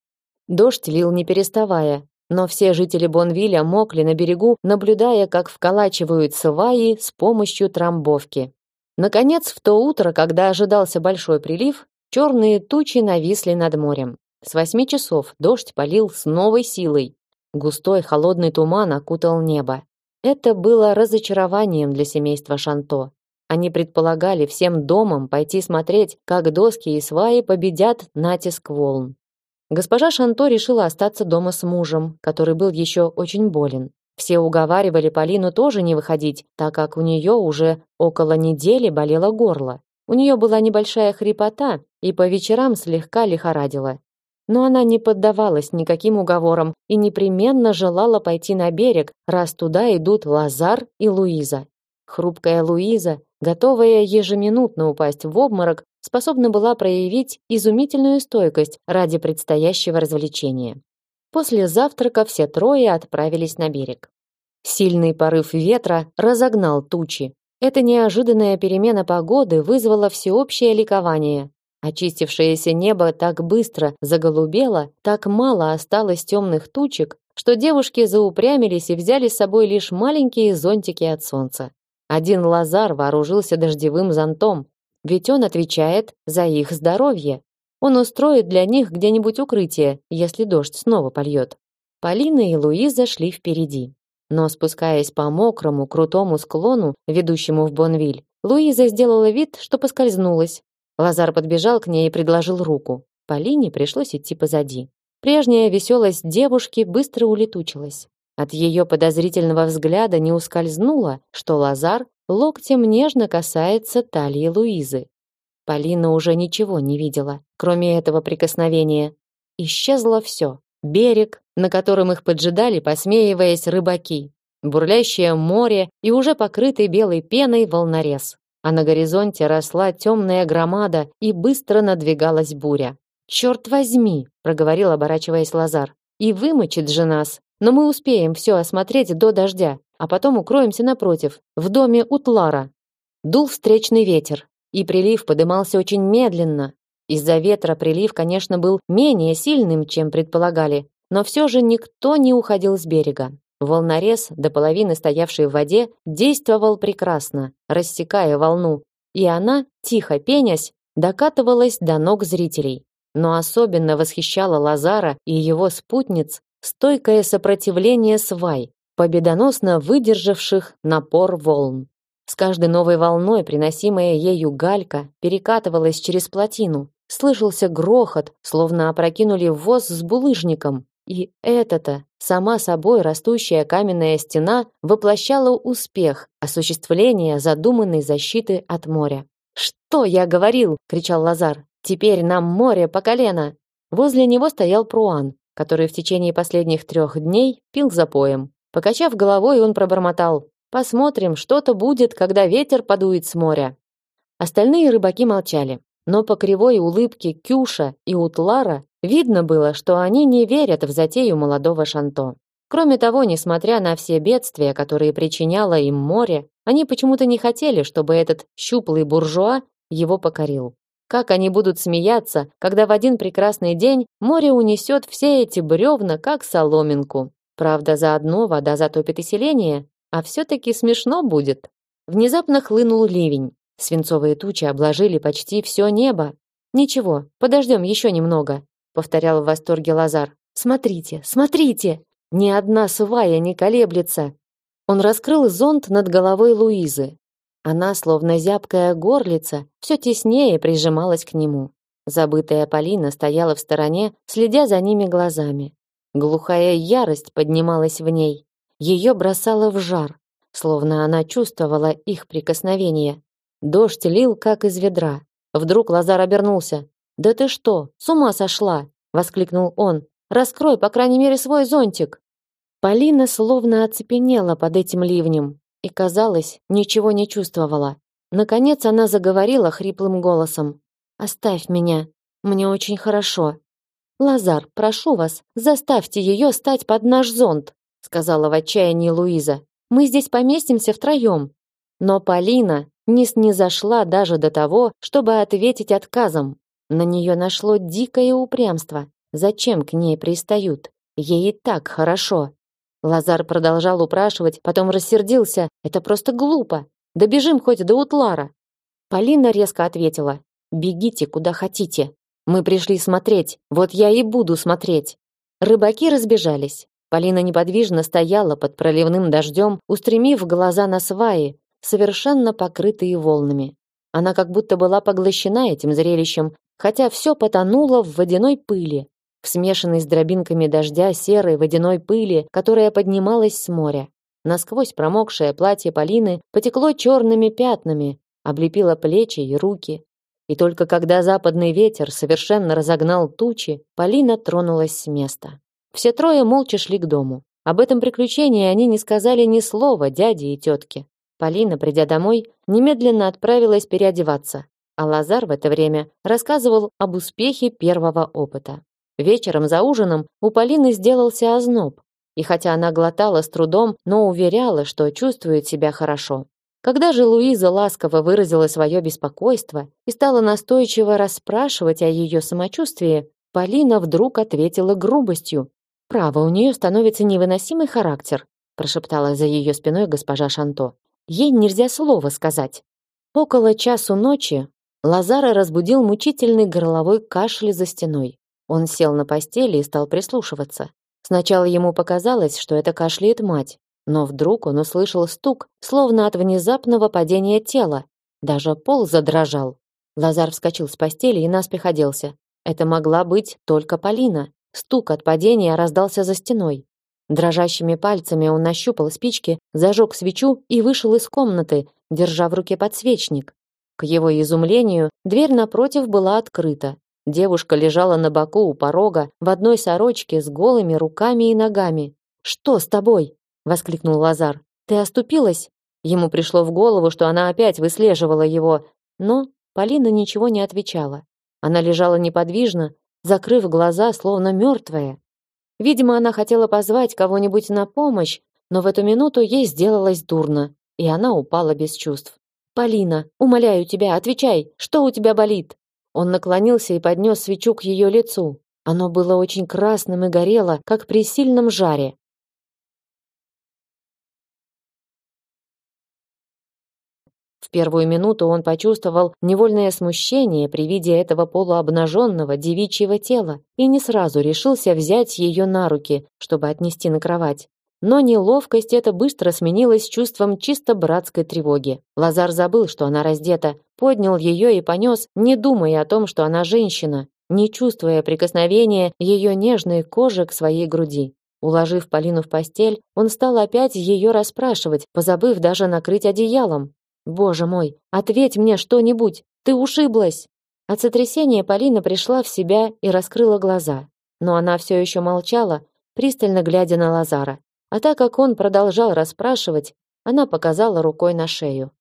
Дождь лил не переставая, но все жители Бонвиля мокли на берегу, наблюдая, как вколачивают сваи с помощью трамбовки. Наконец, в то утро, когда ожидался большой прилив, черные тучи нависли над морем. С восьми часов дождь полил с новой силой. Густой холодный туман окутал небо. Это было разочарованием для семейства Шанто. Они предполагали всем домом пойти смотреть, как доски и сваи победят натиск волн. Госпожа Шанто решила остаться дома с мужем, который был еще очень болен. Все уговаривали Полину тоже не выходить, так как у нее уже около недели болело горло. У нее была небольшая хрипота и по вечерам слегка лихорадила но она не поддавалась никаким уговорам и непременно желала пойти на берег, раз туда идут Лазар и Луиза. Хрупкая Луиза, готовая ежеминутно упасть в обморок, способна была проявить изумительную стойкость ради предстоящего развлечения. После завтрака все трое отправились на берег. Сильный порыв ветра разогнал тучи. Эта неожиданная перемена погоды вызвала всеобщее ликование. Очистившееся небо так быстро заголубело, так мало осталось темных тучек, что девушки заупрямились и взяли с собой лишь маленькие зонтики от солнца. Один Лазар вооружился дождевым зонтом, ведь он отвечает за их здоровье. Он устроит для них где-нибудь укрытие, если дождь снова польет. Полина и Луиза шли впереди. Но спускаясь по мокрому, крутому склону, ведущему в Бонвиль, Луиза сделала вид, что поскользнулась, Лазар подбежал к ней и предложил руку. Полине пришлось идти позади. Прежняя веселость девушки быстро улетучилась. От ее подозрительного взгляда не ускользнуло, что Лазар локтем нежно касается талии Луизы. Полина уже ничего не видела, кроме этого прикосновения. Исчезло все. Берег, на котором их поджидали, посмеиваясь, рыбаки, бурлящее море и уже покрытый белой пеной волнорез. А на горизонте росла темная громада и быстро надвигалась буря. «Черт возьми!» — проговорил, оборачиваясь Лазар. «И вымочит же нас! Но мы успеем все осмотреть до дождя, а потом укроемся напротив, в доме Утлара». Дул встречный ветер, и прилив подымался очень медленно. Из-за ветра прилив, конечно, был менее сильным, чем предполагали, но все же никто не уходил с берега. Волнорез, до половины стоявший в воде, действовал прекрасно, рассекая волну, и она, тихо пенясь, докатывалась до ног зрителей. Но особенно восхищала Лазара и его спутниц стойкое сопротивление свай, победоносно выдержавших напор волн. С каждой новой волной, приносимая ею галька, перекатывалась через плотину. Слышался грохот, словно опрокинули воз с булыжником. И это-то, сама собой растущая каменная стена, воплощала успех, осуществление задуманной защиты от моря. «Что я говорил?» — кричал Лазар. «Теперь нам море по колено!» Возле него стоял Пруан, который в течение последних трех дней пил запоем. Покачав головой, он пробормотал. «Посмотрим, что-то будет, когда ветер подует с моря». Остальные рыбаки молчали. Но по кривой улыбке Кюша и Утлара видно было, что они не верят в затею молодого Шанто. Кроме того, несмотря на все бедствия, которые причиняло им море, они почему-то не хотели, чтобы этот щуплый буржуа его покорил. Как они будут смеяться, когда в один прекрасный день море унесет все эти бревна, как соломинку. Правда, заодно вода затопит и селение, а все-таки смешно будет. Внезапно хлынул ливень. Свинцовые тучи обложили почти все небо. Ничего, подождем еще немного, повторял в восторге Лазар. Смотрите, смотрите, ни одна свая не колеблется. Он раскрыл зонт над головой Луизы. Она, словно зябкая горлица, все теснее прижималась к нему. Забытая Полина стояла в стороне, следя за ними глазами. Глухая ярость поднималась в ней. Ее бросало в жар, словно она чувствовала их прикосновение. Дождь лил, как из ведра. Вдруг Лазар обернулся. «Да ты что, с ума сошла?» — воскликнул он. «Раскрой, по крайней мере, свой зонтик!» Полина словно оцепенела под этим ливнем и, казалось, ничего не чувствовала. Наконец она заговорила хриплым голосом. «Оставь меня, мне очень хорошо. Лазар, прошу вас, заставьте ее стать под наш зонт», сказала в отчаянии Луиза. «Мы здесь поместимся втроем». Но Полина, не снизошла даже до того, чтобы ответить отказом. На нее нашло дикое упрямство. Зачем к ней пристают? Ей и так хорошо. Лазар продолжал упрашивать, потом рассердился. Это просто глупо. Добежим хоть до Утлара. Полина резко ответила: "Бегите куда хотите. Мы пришли смотреть. Вот я и буду смотреть". Рыбаки разбежались. Полина неподвижно стояла под проливным дождем, устремив глаза на сваи, совершенно покрытые волнами. Она как будто была поглощена этим зрелищем, хотя все потонуло в водяной пыли, в смешанной с дробинками дождя серой водяной пыли, которая поднималась с моря. Насквозь промокшее платье Полины потекло черными пятнами, облепило плечи и руки. И только когда западный ветер совершенно разогнал тучи, Полина тронулась с места. Все трое молча шли к дому. Об этом приключении они не сказали ни слова дяде и тетке. Полина, придя домой, немедленно отправилась переодеваться, а Лазар в это время рассказывал об успехе первого опыта. Вечером за ужином у Полины сделался озноб, и хотя она глотала с трудом, но уверяла, что чувствует себя хорошо. Когда же Луиза ласково выразила свое беспокойство и стала настойчиво расспрашивать о ее самочувствии, Полина вдруг ответила грубостью. «Право, у нее становится невыносимый характер», прошептала за ее спиной госпожа Шанто. Ей нельзя слова сказать. Около часу ночи Лазара разбудил мучительный горловой кашель за стеной. Он сел на постели и стал прислушиваться. Сначала ему показалось, что это кашляет мать, но вдруг он услышал стук, словно от внезапного падения тела. Даже пол задрожал. Лазар вскочил с постели и наспех оделся. Это могла быть только Полина. Стук от падения раздался за стеной. Дрожащими пальцами он нащупал спички, зажег свечу и вышел из комнаты, держа в руке подсвечник. К его изумлению, дверь напротив была открыта. Девушка лежала на боку у порога в одной сорочке с голыми руками и ногами. "Что с тобой?" воскликнул Лазар. "Ты оступилась?" Ему пришло в голову, что она опять выслеживала его, но Полина ничего не отвечала. Она лежала неподвижно, закрыв глаза, словно мертвая. Видимо, она хотела позвать кого-нибудь на помощь, но в эту минуту ей сделалось дурно, и она упала без чувств. Полина, умоляю тебя, отвечай, что у тебя болит? Он наклонился и поднес свечу к ее лицу. Оно было очень красным и горело, как при сильном жаре. Первую минуту он почувствовал невольное смущение при виде этого полуобнаженного девичьего тела и не сразу решился взять ее на руки, чтобы отнести на кровать. Но неловкость эта быстро сменилась чувством чисто братской тревоги. Лазар забыл, что она раздета, поднял ее и понес, не думая о том, что она женщина, не чувствуя прикосновения ее нежной кожи к своей груди. Уложив Полину в постель, он стал опять ее расспрашивать, позабыв даже накрыть одеялом. «Боже мой, ответь мне что-нибудь! Ты ушиблась!» От сотрясения Полина пришла в себя и раскрыла глаза. Но она все еще молчала, пристально глядя на Лазара. А так как он продолжал расспрашивать, она показала рукой на шею.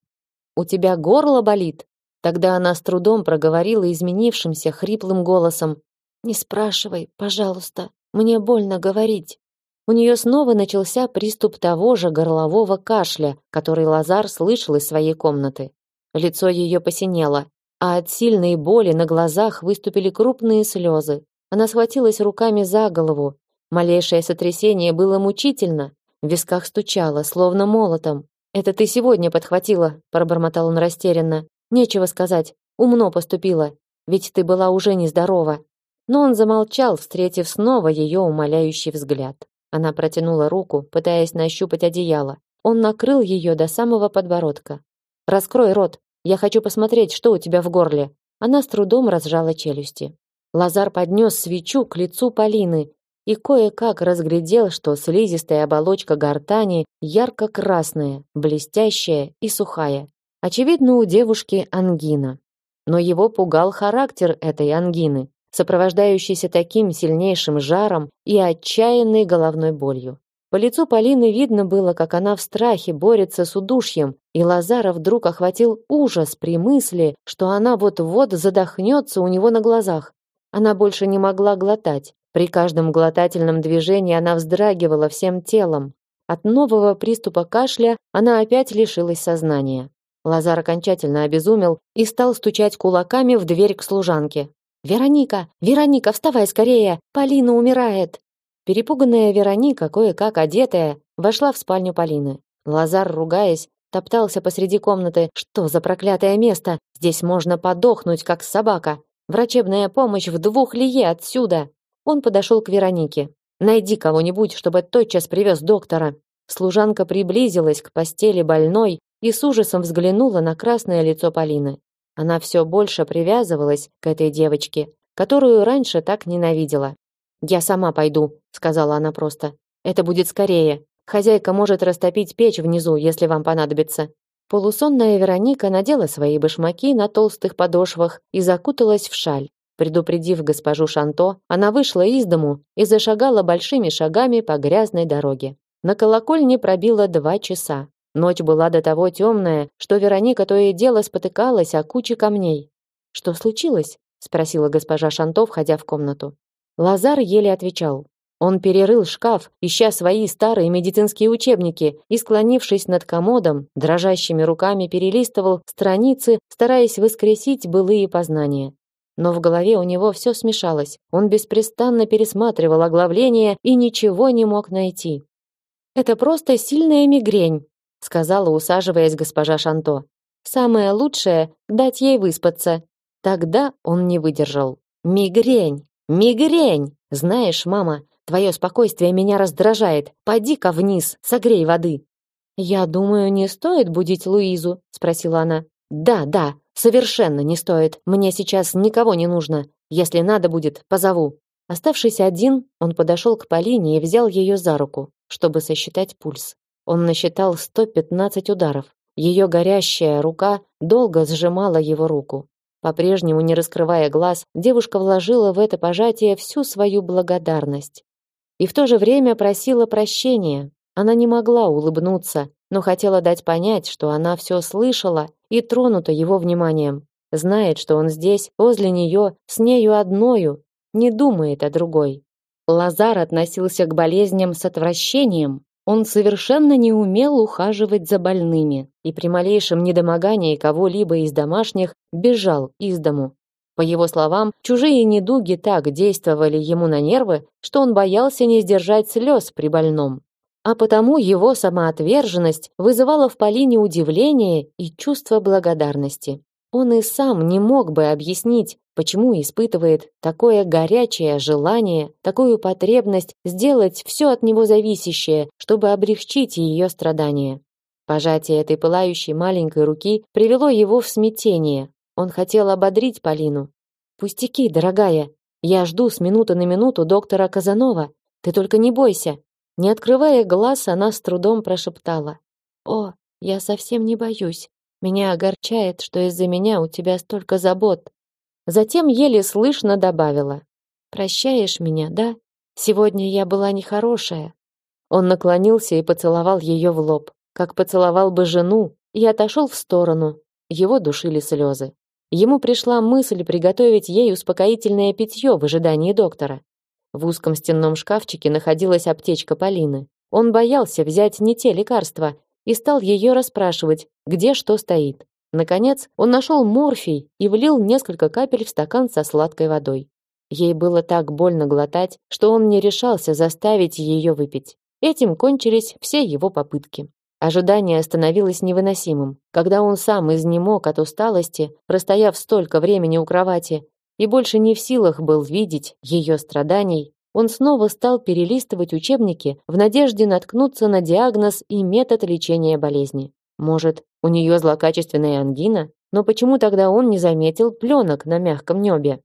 «У тебя горло болит?» Тогда она с трудом проговорила изменившимся хриплым голосом. «Не спрашивай, пожалуйста, мне больно говорить». У нее снова начался приступ того же горлового кашля, который Лазар слышал из своей комнаты. Лицо ее посинело, а от сильной боли на глазах выступили крупные слезы. Она схватилась руками за голову, Малейшее сотрясение было мучительно, в висках стучало, словно молотом. «Это ты сегодня подхватила», — пробормотал он растерянно. «Нечего сказать, умно поступила, ведь ты была уже нездорова». Но он замолчал, встретив снова ее умоляющий взгляд. Она протянула руку, пытаясь нащупать одеяло. Он накрыл ее до самого подбородка. «Раскрой рот, я хочу посмотреть, что у тебя в горле». Она с трудом разжала челюсти. Лазар поднес свечу к лицу Полины и кое-как разглядел, что слизистая оболочка гортани ярко-красная, блестящая и сухая. Очевидно, у девушки ангина. Но его пугал характер этой ангины, сопровождающийся таким сильнейшим жаром и отчаянной головной болью. По лицу Полины видно было, как она в страхе борется с удушьем, и Лазара вдруг охватил ужас при мысли, что она вот-вот задохнется у него на глазах. Она больше не могла глотать, при каждом глотательном движении она вздрагивала всем телом. От нового приступа кашля она опять лишилась сознания. Лазар окончательно обезумел и стал стучать кулаками в дверь к служанке. «Вероника! Вероника, вставай скорее! Полина умирает!» Перепуганная Вероника, кое-как одетая, вошла в спальню Полины. Лазар, ругаясь, топтался посреди комнаты. «Что за проклятое место? Здесь можно подохнуть, как собака! Врачебная помощь в двух лие отсюда!» Он подошел к Веронике. Найди кого-нибудь, чтобы тотчас привез доктора. Служанка приблизилась к постели больной и с ужасом взглянула на красное лицо Полины. Она все больше привязывалась к этой девочке, которую раньше так ненавидела. «Я сама пойду», — сказала она просто. «Это будет скорее. Хозяйка может растопить печь внизу, если вам понадобится». Полусонная Вероника надела свои башмаки на толстых подошвах и закуталась в шаль. Предупредив госпожу Шанто, она вышла из дому и зашагала большими шагами по грязной дороге. На колокольне пробило два часа. Ночь была до того темная, что Вероника то и дело спотыкалась о куче камней. «Что случилось?» — спросила госпожа Шанто, входя в комнату. Лазар еле отвечал. Он перерыл шкаф, ища свои старые медицинские учебники, и, склонившись над комодом, дрожащими руками перелистывал страницы, стараясь воскресить былые познания но в голове у него все смешалось. Он беспрестанно пересматривал оглавление и ничего не мог найти. «Это просто сильная мигрень», — сказала, усаживаясь госпожа Шанто. «Самое лучшее — дать ей выспаться». Тогда он не выдержал. «Мигрень! Мигрень! Знаешь, мама, твое спокойствие меня раздражает. Поди-ка вниз, согрей воды». «Я думаю, не стоит будить Луизу?» — спросила она. «Да, да, Совершенно не стоит. Мне сейчас никого не нужно. Если надо будет, позову. Оставшись один, он подошел к Полине и взял ее за руку, чтобы сосчитать пульс. Он насчитал 115 ударов. Ее горящая рука долго сжимала его руку. По-прежнему не раскрывая глаз, девушка вложила в это пожатие всю свою благодарность и в то же время просила прощения. Она не могла улыбнуться, но хотела дать понять, что она все слышала и тронута его вниманием. Знает, что он здесь, возле нее, с нею одною, не думает о другой. Лазар относился к болезням с отвращением. Он совершенно не умел ухаживать за больными и при малейшем недомогании кого-либо из домашних бежал из дому. По его словам, чужие недуги так действовали ему на нервы, что он боялся не сдержать слез при больном. А потому его самоотверженность вызывала в Полине удивление и чувство благодарности. Он и сам не мог бы объяснить, почему испытывает такое горячее желание, такую потребность сделать все от него зависящее, чтобы облегчить ее страдания. Пожатие этой пылающей маленькой руки привело его в смятение. Он хотел ободрить Полину. Пустяки, дорогая. Я жду с минуты на минуту доктора Казанова. Ты только не бойся. Не открывая глаз, она с трудом прошептала: "О, я совсем не боюсь. Меня огорчает, что из-за меня у тебя столько забот". Затем еле слышно добавила: "Прощаешь меня, да? Сегодня я была нехорошая". Он наклонился и поцеловал ее в лоб, как поцеловал бы жену, и отошел в сторону. Его душили слезы. Ему пришла мысль приготовить ей успокоительное питье в ожидании доктора. В узком стенном шкафчике находилась аптечка Полины. Он боялся взять не те лекарства и стал ее расспрашивать, где что стоит. Наконец, он нашел морфий и влил несколько капель в стакан со сладкой водой. Ей было так больно глотать, что он не решался заставить ее выпить. Этим кончились все его попытки. Ожидание становилось невыносимым. Когда он сам изнемог от усталости, простояв столько времени у кровати, и больше не в силах был видеть ее страданий, он снова стал перелистывать учебники в надежде наткнуться на диагноз и метод лечения болезни. Может, у нее злокачественная ангина? Но почему тогда он не заметил пленок на мягком небе?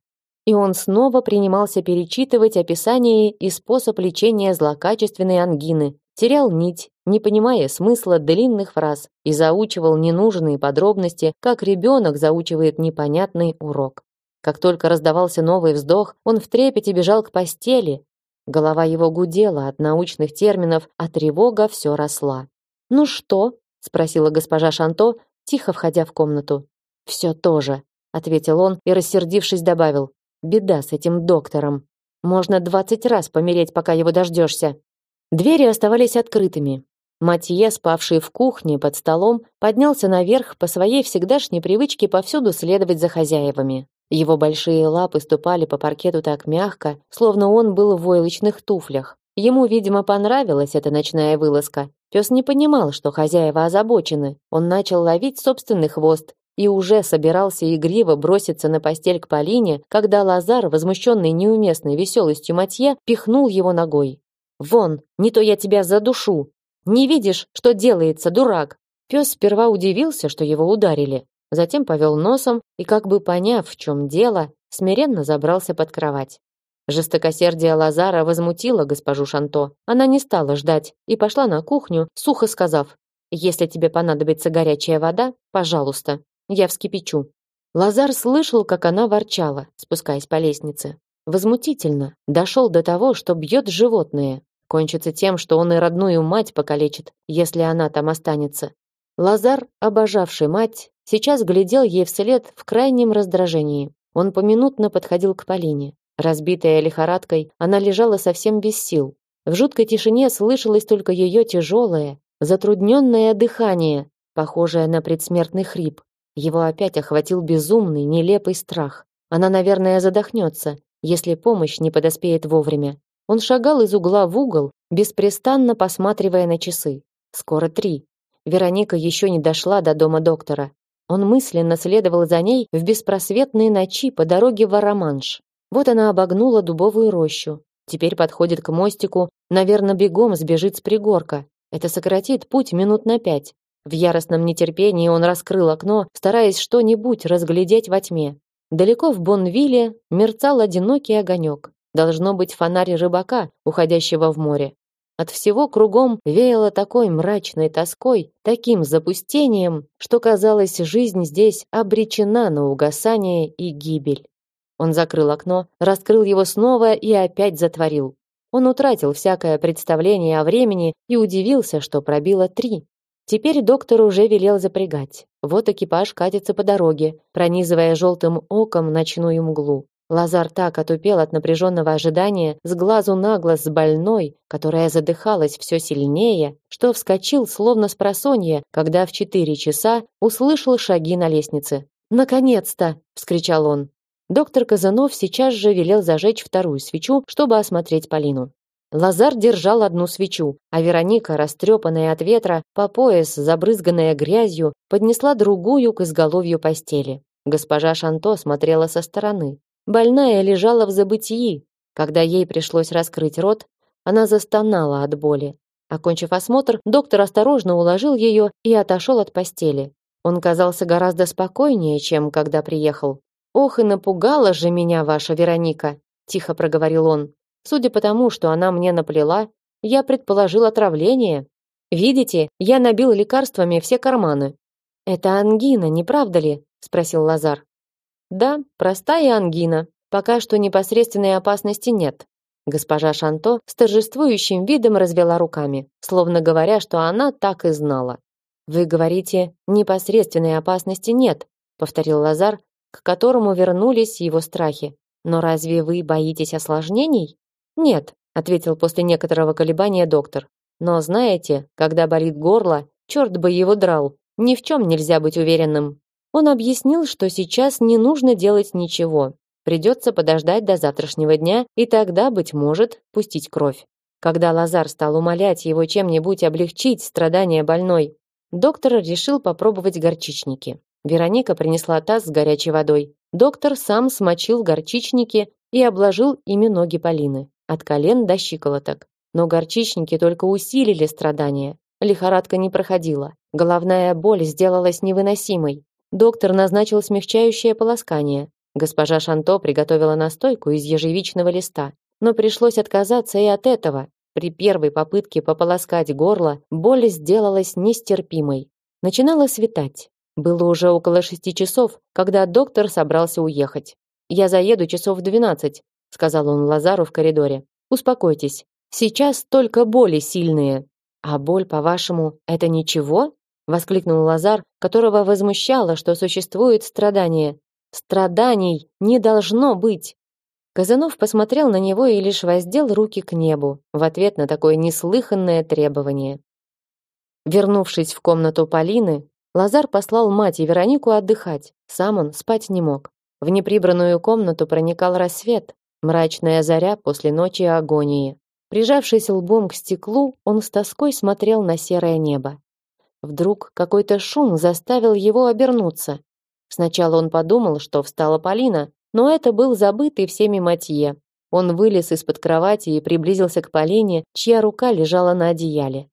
И он снова принимался перечитывать описание и способ лечения злокачественной ангины, терял нить, не понимая смысла длинных фраз, и заучивал ненужные подробности, как ребенок заучивает непонятный урок. Как только раздавался новый вздох, он в трепете бежал к постели. Голова его гудела от научных терминов, а тревога все росла. «Ну что?» — спросила госпожа Шанто, тихо входя в комнату. «Все то же», — ответил он и, рассердившись, добавил. «Беда с этим доктором. Можно двадцать раз помереть, пока его дождешься». Двери оставались открытыми. Матье, спавший в кухне под столом, поднялся наверх по своей всегдашней привычке повсюду следовать за хозяевами. Его большие лапы ступали по паркету так мягко, словно он был в войлочных туфлях. Ему, видимо, понравилась эта ночная вылазка. Пес не понимал, что хозяева озабочены. Он начал ловить собственный хвост и уже собирался игриво броситься на постель к Полине, когда Лазар, возмущенный неуместной веселостью Матье, пихнул его ногой. Вон, не то я тебя задушу. Не видишь, что делается, дурак? Пес сперва удивился, что его ударили, затем повел носом и, как бы поняв, в чем дело, смиренно забрался под кровать. Жестокосердие Лазара возмутило госпожу Шанто. Она не стала ждать и пошла на кухню, сухо сказав: "Если тебе понадобится горячая вода, пожалуйста, я вскипячу". Лазар слышал, как она ворчала, спускаясь по лестнице. Возмутительно. Дошел до того, что бьет животное. Кончится тем, что он и родную мать покалечит, если она там останется. Лазар, обожавший мать, сейчас глядел ей вслед в крайнем раздражении. Он поминутно подходил к Полине. Разбитая лихорадкой, она лежала совсем без сил. В жуткой тишине слышалось только ее тяжелое, затрудненное дыхание, похожее на предсмертный хрип. Его опять охватил безумный, нелепый страх. Она, наверное, задохнется, если помощь не подоспеет вовремя. Он шагал из угла в угол, беспрестанно посматривая на часы. Скоро три. Вероника еще не дошла до дома доктора. Он мысленно следовал за ней в беспросветные ночи по дороге в Араманш. Вот она обогнула дубовую рощу. Теперь подходит к мостику, наверное, бегом сбежит с пригорка. Это сократит путь минут на пять. В яростном нетерпении он раскрыл окно, стараясь что-нибудь разглядеть во тьме. Далеко в Бонвилле мерцал одинокий огонек. Должно быть фонарь рыбака, уходящего в море. От всего кругом веяло такой мрачной тоской, таким запустением, что казалось, жизнь здесь обречена на угасание и гибель. Он закрыл окно, раскрыл его снова и опять затворил. Он утратил всякое представление о времени и удивился, что пробило три. Теперь доктор уже велел запрягать. Вот экипаж катится по дороге, пронизывая желтым оком ночную мглу. Лазар так отупел от напряженного ожидания, с глазу на глаз с больной, которая задыхалась все сильнее, что вскочил словно с просонья, когда в четыре часа услышал шаги на лестнице. «Наконец-то!» — вскричал он. Доктор Казанов сейчас же велел зажечь вторую свечу, чтобы осмотреть Полину. Лазар держал одну свечу, а Вероника, растрепанная от ветра, по пояс, забрызганная грязью, поднесла другую к изголовью постели. Госпожа Шанто смотрела со стороны. Больная лежала в забытии. Когда ей пришлось раскрыть рот, она застонала от боли. Окончив осмотр, доктор осторожно уложил ее и отошел от постели. Он казался гораздо спокойнее, чем когда приехал. «Ох, и напугала же меня ваша Вероника!» – тихо проговорил он. Судя по тому, что она мне наплела, я предположил отравление. Видите, я набил лекарствами все карманы. Это ангина, не правда ли? спросил Лазар. Да, простая ангина. Пока что непосредственной опасности нет. Госпожа Шанто с торжествующим видом развела руками, словно говоря, что она так и знала. Вы говорите, непосредственной опасности нет, повторил Лазар, к которому вернулись его страхи. Но разве вы боитесь осложнений? Нет, ответил после некоторого колебания доктор. Но знаете, когда болит горло, черт бы его драл. Ни в чем нельзя быть уверенным. Он объяснил, что сейчас не нужно делать ничего. Придется подождать до завтрашнего дня, и тогда, быть может, пустить кровь. Когда Лазар стал умолять его чем-нибудь облегчить страдания больной, доктор решил попробовать горчичники. Вероника принесла таз с горячей водой. Доктор сам смочил горчичники и обложил ими ноги Полины от колен до щиколоток. Но горчичники только усилили страдания. Лихорадка не проходила. Головная боль сделалась невыносимой. Доктор назначил смягчающее полоскание. Госпожа Шанто приготовила настойку из ежевичного листа, но пришлось отказаться и от этого. При первой попытке пополоскать горло боль сделалась нестерпимой. Начинало светать. Было уже около шести часов, когда доктор собрался уехать. Я заеду часов в двенадцать, сказал он Лазару в коридоре. Успокойтесь. Сейчас только боли сильные. А боль, по-вашему, это ничего? Воскликнул Лазар, которого возмущало, что существует страдание. Страданий не должно быть. Казанов посмотрел на него и лишь воздел руки к небу в ответ на такое неслыханное требование. Вернувшись в комнату Полины, Лазар послал мать и Веронику отдыхать. Сам он спать не мог. В неприбранную комнату проникал рассвет, Мрачная заря после ночи агонии. Прижавшись лбом к стеклу, он с тоской смотрел на серое небо. Вдруг какой-то шум заставил его обернуться. Сначала он подумал, что встала Полина, но это был забытый всеми Матье. Он вылез из-под кровати и приблизился к Полине, чья рука лежала на одеяле.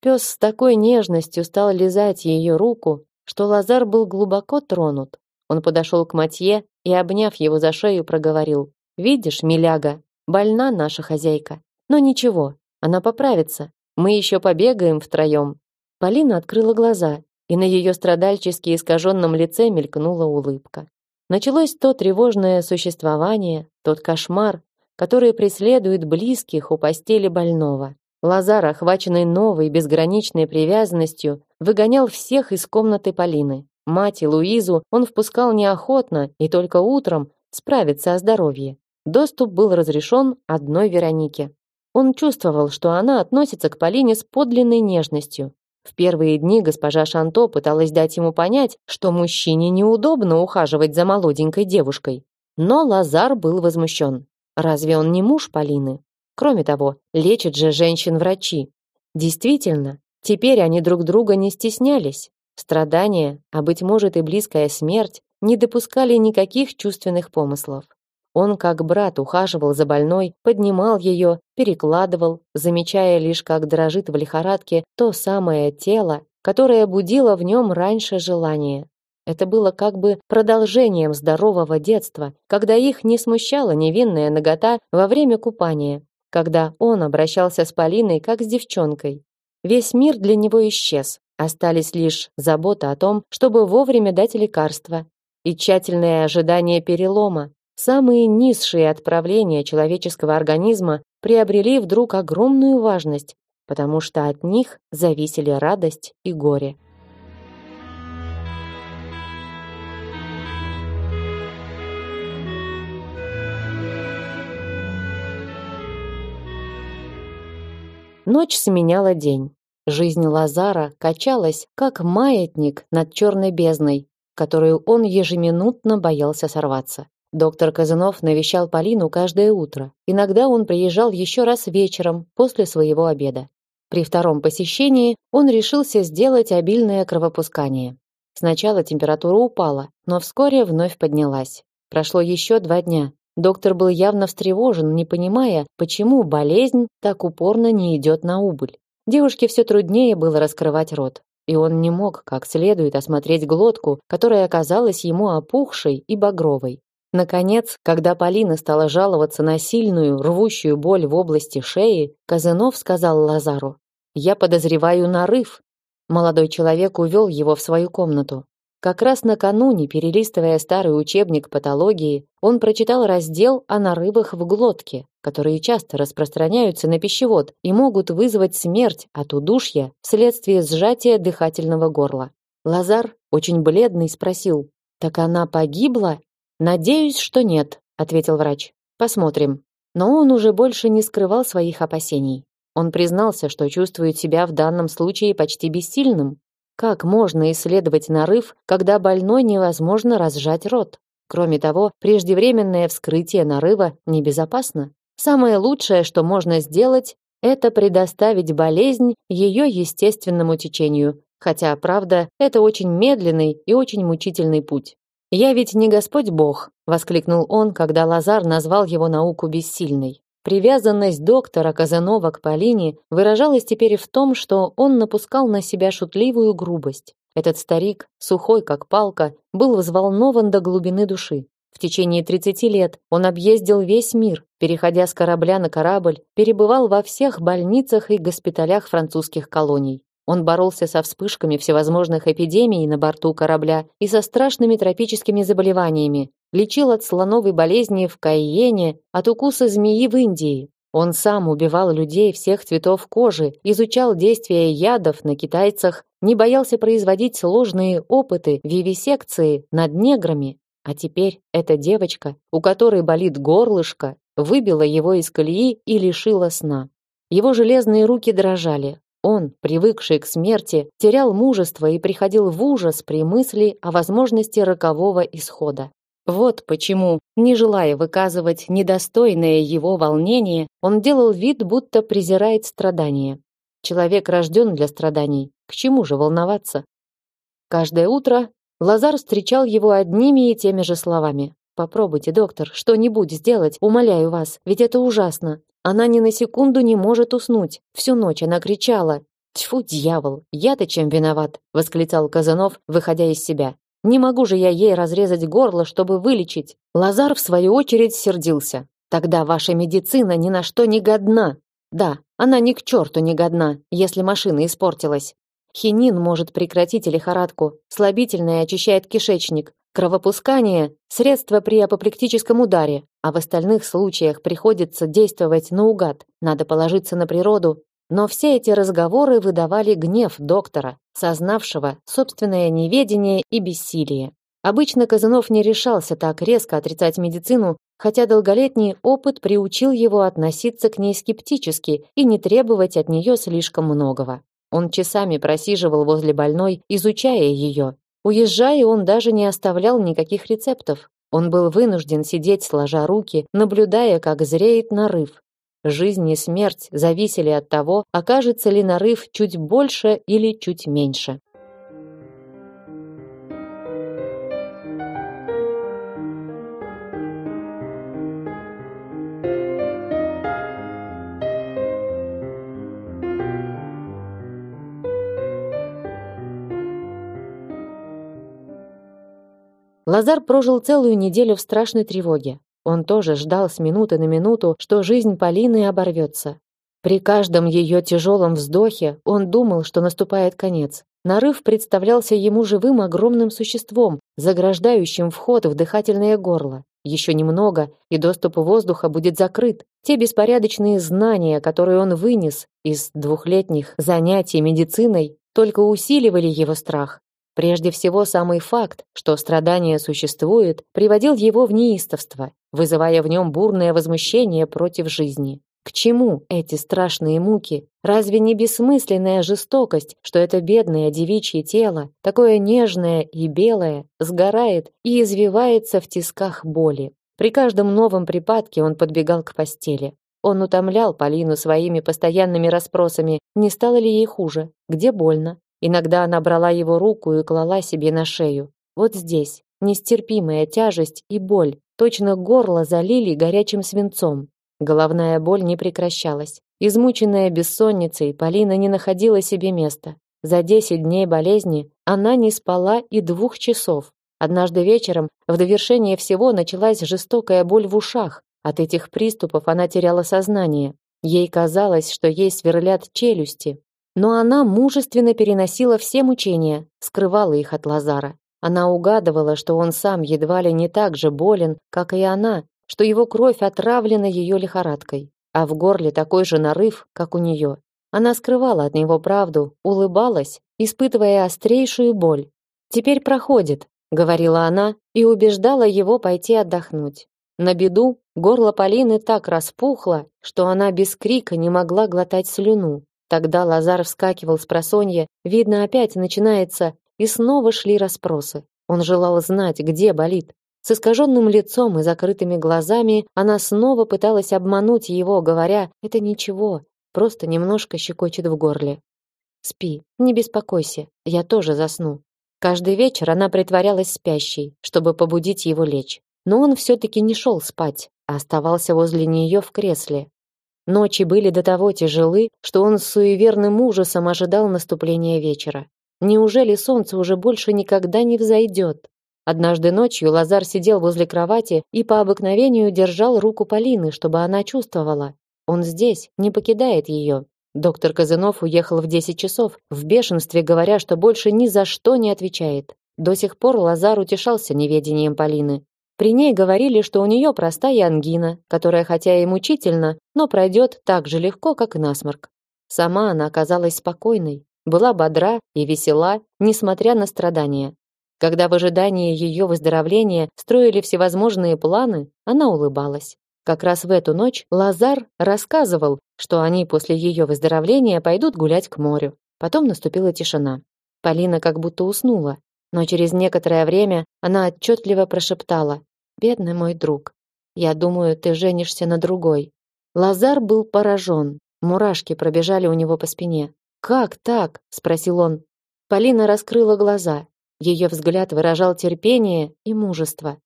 Пес с такой нежностью стал лизать ее руку, что Лазар был глубоко тронут. Он подошел к Матье и, обняв его за шею, проговорил: Видишь, миляга, больна наша хозяйка. Но ничего, она поправится. Мы еще побегаем втроем. Полина открыла глаза, и на ее страдальчески искаженном лице мелькнула улыбка. Началось то тревожное существование, тот кошмар, который преследует близких у постели больного. Лазар, охваченный новой безграничной привязанностью, выгонял всех из комнаты Полины. Мать и Луизу он впускал неохотно и только утром справиться о здоровье. Доступ был разрешен одной Веронике. Он чувствовал, что она относится к Полине с подлинной нежностью. В первые дни госпожа Шанто пыталась дать ему понять, что мужчине неудобно ухаживать за молоденькой девушкой. Но Лазар был возмущен. Разве он не муж Полины? Кроме того, лечат же женщин врачи. Действительно, теперь они друг друга не стеснялись. Страдания, а быть может и близкая смерть, не допускали никаких чувственных помыслов. Он, как брат, ухаживал за больной, поднимал ее, перекладывал, замечая лишь, как дрожит в лихорадке то самое тело, которое будило в нем раньше желание. Это было как бы продолжением здорового детства, когда их не смущала невинная нагота во время купания, когда он обращался с Полиной как с девчонкой. Весь мир для него исчез, остались лишь забота о том, чтобы вовремя дать лекарства, и тщательное ожидание перелома, самые низшие отправления человеческого организма приобрели вдруг огромную важность, потому что от них зависели радость и горе. Ночь сменяла день. Жизнь Лазара качалась, как маятник над черной бездной, которую он ежеминутно боялся сорваться. Доктор Казанов навещал Полину каждое утро. Иногда он приезжал еще раз вечером после своего обеда. При втором посещении он решился сделать обильное кровопускание. Сначала температура упала, но вскоре вновь поднялась. Прошло еще два дня. Доктор был явно встревожен, не понимая, почему болезнь так упорно не идет на убыль. Девушке все труднее было раскрывать рот, и он не мог как следует осмотреть глотку, которая оказалась ему опухшей и багровой. Наконец, когда Полина стала жаловаться на сильную, рвущую боль в области шеи, Казанов сказал Лазару: "Я подозреваю нарыв". Молодой человек увел его в свою комнату. Как раз накануне, перелистывая старый учебник патологии, он прочитал раздел о нарывах в глотке, которые часто распространяются на пищевод и могут вызвать смерть от удушья вследствие сжатия дыхательного горла. Лазар, очень бледный, спросил: "Так она погибла?" "Надеюсь, что нет", ответил врач. "Посмотрим". Но он уже больше не скрывал своих опасений. Он признался, что чувствует себя в данном случае почти бессильным, как можно исследовать нарыв, когда больной невозможно разжать рот? Кроме того, преждевременное вскрытие нарыва небезопасно. Самое лучшее, что можно сделать, это предоставить болезнь ее естественному течению, хотя, правда, это очень медленный и очень мучительный путь. «Я ведь не Господь Бог», — воскликнул он, когда Лазар назвал его науку бессильной. Привязанность доктора Казанова к Полине выражалась теперь в том, что он напускал на себя шутливую грубость. Этот старик, сухой как палка, был взволнован до глубины души. В течение 30 лет он объездил весь мир, переходя с корабля на корабль, перебывал во всех больницах и госпиталях французских колоний. Он боролся со вспышками всевозможных эпидемий на борту корабля и со страшными тропическими заболеваниями, лечил от слоновой болезни в Кайене, от укуса змеи в Индии. Он сам убивал людей всех цветов кожи, изучал действия ядов на китайцах, не боялся производить сложные опыты вивисекции над неграми. А теперь эта девочка, у которой болит горлышко, выбила его из колеи и лишила сна. Его железные руки дрожали. Он, привыкший к смерти, терял мужество и приходил в ужас при мысли о возможности рокового исхода. Вот почему, не желая выказывать недостойное его волнение, он делал вид, будто презирает страдания. Человек рожден для страданий. К чему же волноваться? Каждое утро Лазар встречал его одними и теми же словами. Попробуйте, доктор, что-нибудь сделать, умоляю вас, ведь это ужасно. Она ни на секунду не может уснуть. Всю ночь она кричала. Тьфу, дьявол, я-то чем виноват, восклицал Казанов, выходя из себя. Не могу же я ей разрезать горло, чтобы вылечить. Лазар в свою очередь сердился. Тогда ваша медицина ни на что не годна. Да, она ни к черту не годна, если машина испортилась. Хинин может прекратить лихорадку, слабительное очищает кишечник, кровопускание средство при апоплектическом ударе, а в остальных случаях приходится действовать наугад. Надо положиться на природу но все эти разговоры выдавали гнев доктора, сознавшего собственное неведение и бессилие. Обычно Казанов не решался так резко отрицать медицину, хотя долголетний опыт приучил его относиться к ней скептически и не требовать от нее слишком многого. Он часами просиживал возле больной, изучая ее. Уезжая, он даже не оставлял никаких рецептов. Он был вынужден сидеть сложа руки, наблюдая, как зреет нарыв, Жизнь и смерть зависели от того, окажется ли нарыв чуть больше или чуть меньше. Лазар прожил целую неделю в страшной тревоге. Он тоже ждал с минуты на минуту, что жизнь Полины оборвется. При каждом ее тяжелом вздохе он думал, что наступает конец. Нарыв представлялся ему живым огромным существом, заграждающим вход в дыхательное горло. Еще немного, и доступ воздуха будет закрыт. Те беспорядочные знания, которые он вынес из двухлетних занятий медициной, только усиливали его страх. Прежде всего, самый факт, что страдание существует, приводил его в неистовство, вызывая в нем бурное возмущение против жизни. К чему эти страшные муки? Разве не бессмысленная жестокость, что это бедное девичье тело, такое нежное и белое, сгорает и извивается в тисках боли? При каждом новом припадке он подбегал к постели. Он утомлял Полину своими постоянными расспросами, не стало ли ей хуже, где больно. Иногда она брала его руку и клала себе на шею. Вот здесь нестерпимая тяжесть и боль, точно горло залили горячим свинцом. Головная боль не прекращалась. Измученная бессонницей, Полина не находила себе места. За десять дней болезни она не спала и двух часов. Однажды вечером, в довершение всего, началась жестокая боль в ушах. От этих приступов она теряла сознание. Ей казалось, что ей сверлят челюсти. Но она мужественно переносила все мучения, скрывала их от Лазара. Она угадывала, что он сам едва ли не так же болен, как и она, что его кровь отравлена ее лихорадкой, а в горле такой же нарыв, как у нее. Она скрывала от него правду, улыбалась, испытывая острейшую боль. «Теперь проходит», — говорила она и убеждала его пойти отдохнуть. На беду горло Полины так распухло, что она без крика не могла глотать слюну. Тогда Лазар вскакивал с просонья, видно, опять начинается, и снова шли расспросы. Он желал знать, где болит. С искаженным лицом и закрытыми глазами она снова пыталась обмануть его, говоря: "Это ничего, просто немножко щекочет в горле". "Спи, не беспокойся, я тоже засну". Каждый вечер она притворялась спящей, чтобы побудить его лечь. Но он все таки не шел спать, а оставался возле нее в кресле. Ночи были до того тяжелы, что он с суеверным ужасом ожидал наступления вечера. Неужели солнце уже больше никогда не взойдет? Однажды ночью Лазар сидел возле кровати и по обыкновению держал руку Полины, чтобы она чувствовала. Он здесь, не покидает ее. Доктор Казанов уехал в 10 часов, в бешенстве говоря, что больше ни за что не отвечает. До сих пор Лазар утешался неведением Полины. При ней говорили, что у нее простая ангина, которая хотя и мучительно, но пройдет так же легко, как насморк. Сама она оказалась спокойной, была бодра и весела, несмотря на страдания. Когда в ожидании ее выздоровления строили всевозможные планы, она улыбалась. Как раз в эту ночь Лазар рассказывал, что они после ее выздоровления пойдут гулять к морю. Потом наступила тишина. Полина как будто уснула, но через некоторое время она отчетливо прошептала: "Бедный мой друг, я думаю, ты женишься на другой". Лазар был поражен. Мурашки пробежали у него по спине. "Как так?" спросил он. Полина раскрыла глаза. Ее взгляд выражал терпение и мужество.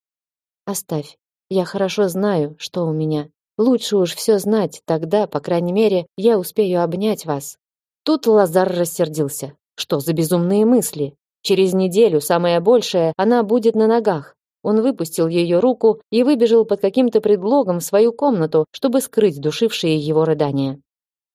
Оставь. Я хорошо знаю, что у меня. Лучше уж все знать, тогда, по крайней мере, я успею обнять вас. Тут Лазар рассердился. Что за безумные мысли? Через неделю, самое большее, она будет на ногах. Он выпустил ее руку и выбежал под каким-то предлогом в свою комнату, чтобы скрыть душившие его рыдания.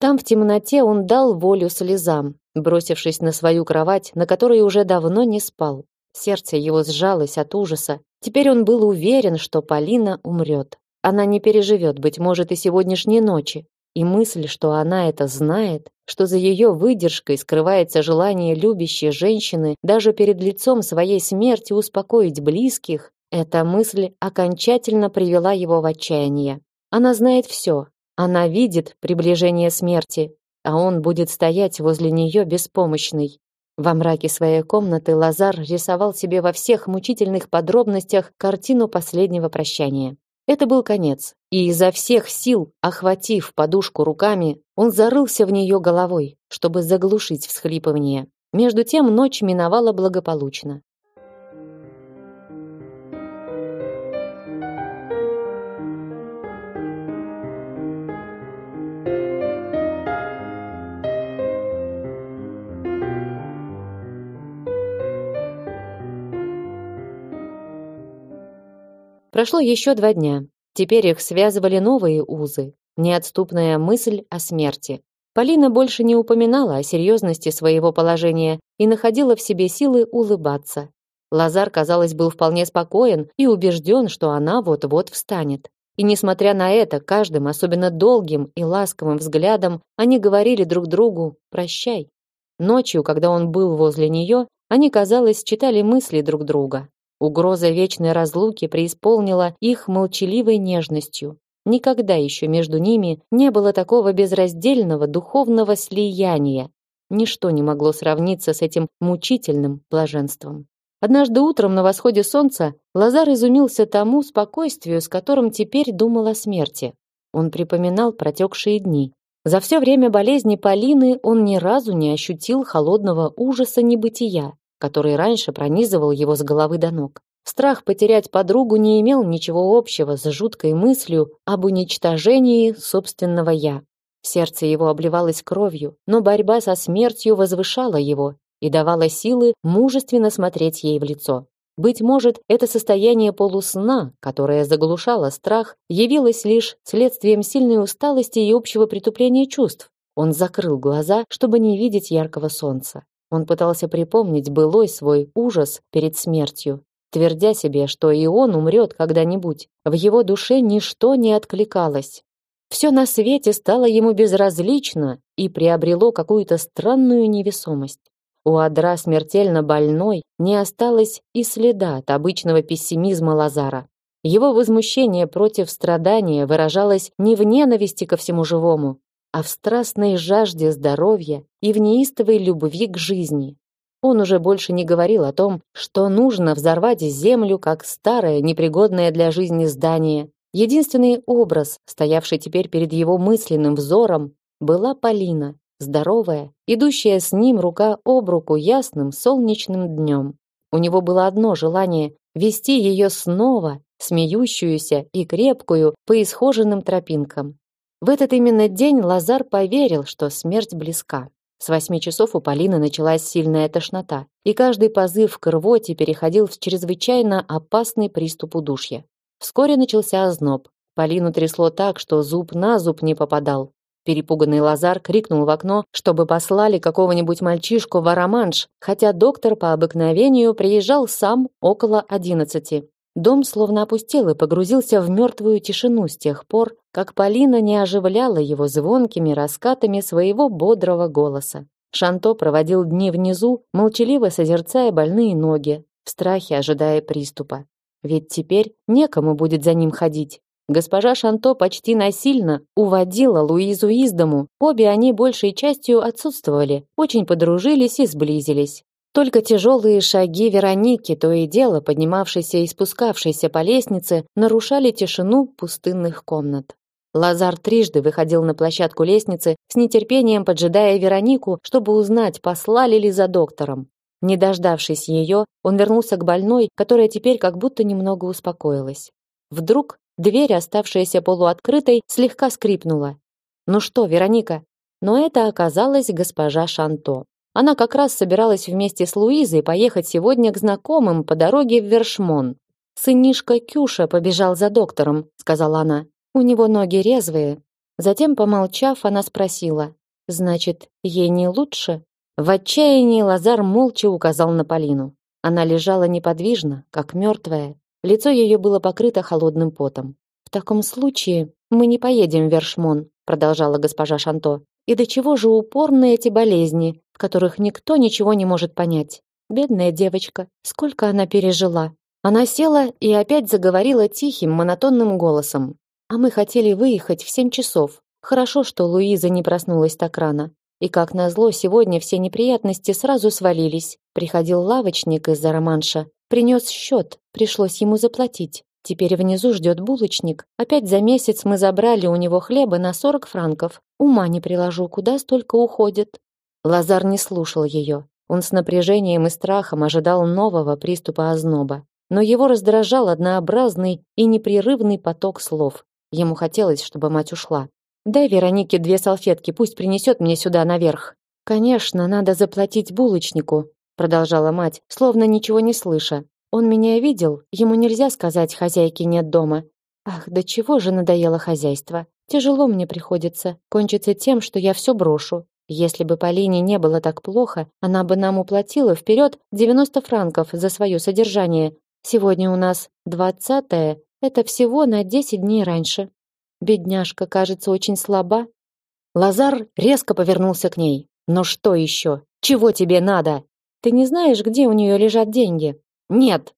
Там в темноте он дал волю слезам, бросившись на свою кровать, на которой уже давно не спал. Сердце его сжалось от ужаса. Теперь он был уверен, что Полина умрет. Она не переживет, быть может, и сегодняшней ночи. И мысль, что она это знает, что за ее выдержкой скрывается желание любящей женщины даже перед лицом своей смерти успокоить близких, эта мысль окончательно привела его в отчаяние. Она знает все. Она видит приближение смерти, а он будет стоять возле нее беспомощный. Во мраке своей комнаты Лазар рисовал себе во всех мучительных подробностях картину последнего прощания. Это был конец, и изо всех сил, охватив подушку руками, он зарылся в нее головой, чтобы заглушить всхлипывание. Между тем ночь миновала благополучно. Прошло еще два дня. Теперь их связывали новые узы, неотступная мысль о смерти. Полина больше не упоминала о серьезности своего положения и находила в себе силы улыбаться. Лазар, казалось, был вполне спокоен и убежден, что она вот-вот встанет. И несмотря на это, каждым, особенно долгим и ласковым взглядом, они говорили друг другу «прощай». Ночью, когда он был возле нее, они, казалось, читали мысли друг друга. Угроза вечной разлуки преисполнила их молчаливой нежностью. Никогда еще между ними не было такого безраздельного духовного слияния. Ничто не могло сравниться с этим мучительным блаженством. Однажды утром на восходе солнца Лазар изумился тому спокойствию, с которым теперь думал о смерти. Он припоминал протекшие дни. За все время болезни Полины он ни разу не ощутил холодного ужаса небытия, который раньше пронизывал его с головы до ног. Страх потерять подругу не имел ничего общего с жуткой мыслью об уничтожении собственного «я». Сердце его обливалось кровью, но борьба со смертью возвышала его и давала силы мужественно смотреть ей в лицо. Быть может, это состояние полусна, которое заглушало страх, явилось лишь следствием сильной усталости и общего притупления чувств. Он закрыл глаза, чтобы не видеть яркого солнца. Он пытался припомнить былой свой ужас перед смертью, твердя себе, что и он умрет когда-нибудь. В его душе ничто не откликалось. Все на свете стало ему безразлично и приобрело какую-то странную невесомость. У Адра смертельно больной не осталось и следа от обычного пессимизма Лазара. Его возмущение против страдания выражалось не в ненависти ко всему живому, а в страстной жажде здоровья и в неистовой любви к жизни. Он уже больше не говорил о том, что нужно взорвать землю как старое, непригодное для жизни здание. Единственный образ, стоявший теперь перед его мысленным взором, была Полина, здоровая, идущая с ним рука об руку ясным солнечным днем. У него было одно желание вести ее снова, смеющуюся и крепкую, по исхоженным тропинкам. В этот именно день Лазар поверил, что смерть близка. С восьми часов у Полины началась сильная тошнота, и каждый позыв к рвоте переходил в чрезвычайно опасный приступ удушья. Вскоре начался озноб. Полину трясло так, что зуб на зуб не попадал. Перепуганный Лазар крикнул в окно, чтобы послали какого-нибудь мальчишку в Араманш, хотя доктор по обыкновению приезжал сам около одиннадцати. Дом словно опустел и погрузился в мертвую тишину с тех пор, как Полина не оживляла его звонкими раскатами своего бодрого голоса. Шанто проводил дни внизу, молчаливо созерцая больные ноги, в страхе ожидая приступа. Ведь теперь некому будет за ним ходить. Госпожа Шанто почти насильно уводила Луизу из дому. Обе они большей частью отсутствовали, очень подружились и сблизились. Только тяжелые шаги Вероники, то и дело поднимавшейся и спускавшейся по лестнице, нарушали тишину пустынных комнат. Лазар трижды выходил на площадку лестницы, с нетерпением поджидая Веронику, чтобы узнать, послали ли за доктором. Не дождавшись ее, он вернулся к больной, которая теперь как будто немного успокоилась. Вдруг дверь, оставшаяся полуоткрытой, слегка скрипнула. «Ну что, Вероника?» Но это оказалась госпожа Шанто. Она как раз собиралась вместе с Луизой поехать сегодня к знакомым по дороге в Вершмон. «Сынишка Кюша побежал за доктором», — сказала она. «У него ноги резвые». Затем, помолчав, она спросила. «Значит, ей не лучше?» В отчаянии Лазар молча указал на Полину. Она лежала неподвижно, как мертвая. Лицо ее было покрыто холодным потом. «В таком случае мы не поедем в Вершмон», продолжала госпожа Шанто. «И до чего же упорны эти болезни, которых никто ничего не может понять. Бедная девочка, сколько она пережила. Она села и опять заговорила тихим, монотонным голосом. А мы хотели выехать в семь часов. Хорошо, что Луиза не проснулась так рано. И как назло, сегодня все неприятности сразу свалились. Приходил лавочник из-за романша, принес счет, пришлось ему заплатить. Теперь внизу ждет булочник. Опять за месяц мы забрали у него хлеба на 40 франков. Ума не приложу, куда столько уходит. Лазар не слушал ее. Он с напряжением и страхом ожидал нового приступа озноба. Но его раздражал однообразный и непрерывный поток слов. Ему хотелось, чтобы мать ушла. «Дай Веронике две салфетки, пусть принесет мне сюда наверх». «Конечно, надо заплатить булочнику», продолжала мать, словно ничего не слыша. «Он меня видел, ему нельзя сказать, хозяйки нет дома. Ах, до чего же надоело хозяйство. Тяжело мне приходится. Кончится тем, что я все брошу. Если бы Полине не было так плохо, она бы нам уплатила вперед 90 франков за свое содержание. Сегодня у нас двадцатое, это всего на 10 дней раньше. Бедняжка, кажется, очень слаба. Лазар резко повернулся к ней. Но что еще? Чего тебе надо? Ты не знаешь, где у нее лежат деньги? Нет.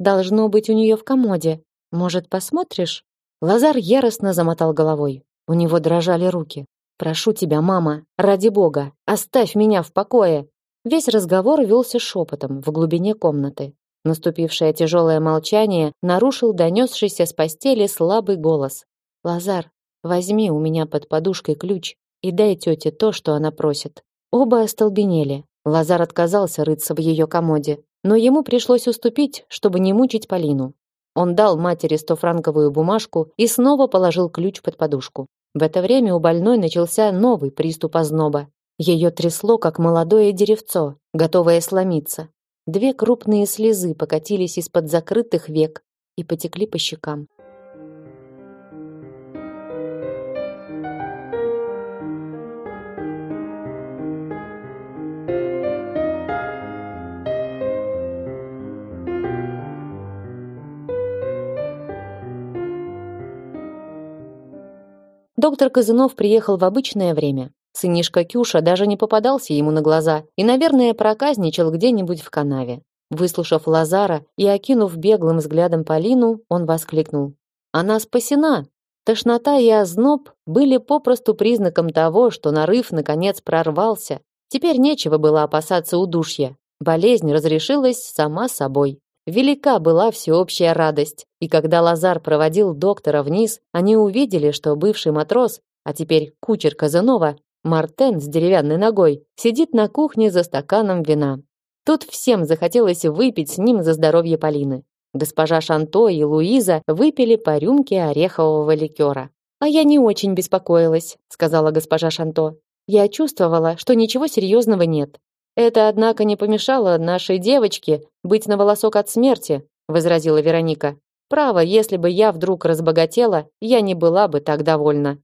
Должно быть у нее в комоде. Может, посмотришь? Лазар яростно замотал головой. У него дрожали руки. Прошу тебя, мама, ради бога, оставь меня в покое. Весь разговор велся шепотом в глубине комнаты. Наступившее тяжелое молчание нарушил донесшийся с постели слабый голос. Лазар, возьми у меня под подушкой ключ и дай тете то, что она просит. Оба остолбенели. Лазар отказался рыться в ее комоде, но ему пришлось уступить, чтобы не мучить Полину. Он дал матери стофранковую бумажку и снова положил ключ под подушку. В это время у больной начался новый приступ озноба. Ее трясло, как молодое деревцо, готовое сломиться. Две крупные слезы покатились из-под закрытых век и потекли по щекам. Доктор Казанов приехал в обычное время. Сынишка Кюша даже не попадался ему на глаза и, наверное, проказничал где-нибудь в канаве. Выслушав Лазара и окинув беглым взглядом Полину, он воскликнул: "Она спасена!" Тошнота и озноб были попросту признаком того, что нарыв наконец прорвался. Теперь нечего было опасаться удушья. Болезнь разрешилась сама собой. Велика была всеобщая радость, и когда Лазар проводил доктора вниз, они увидели, что бывший матрос, а теперь кучер Казанова, Мартен с деревянной ногой, сидит на кухне за стаканом вина. Тут всем захотелось выпить с ним за здоровье Полины. Госпожа Шанто и Луиза выпили по рюмке орехового ликера. «А я не очень беспокоилась», — сказала госпожа Шанто. «Я чувствовала, что ничего серьезного нет. Это, однако, не помешало нашей девочке быть на волосок от смерти, возразила Вероника. Право, если бы я вдруг разбогатела, я не была бы так довольна.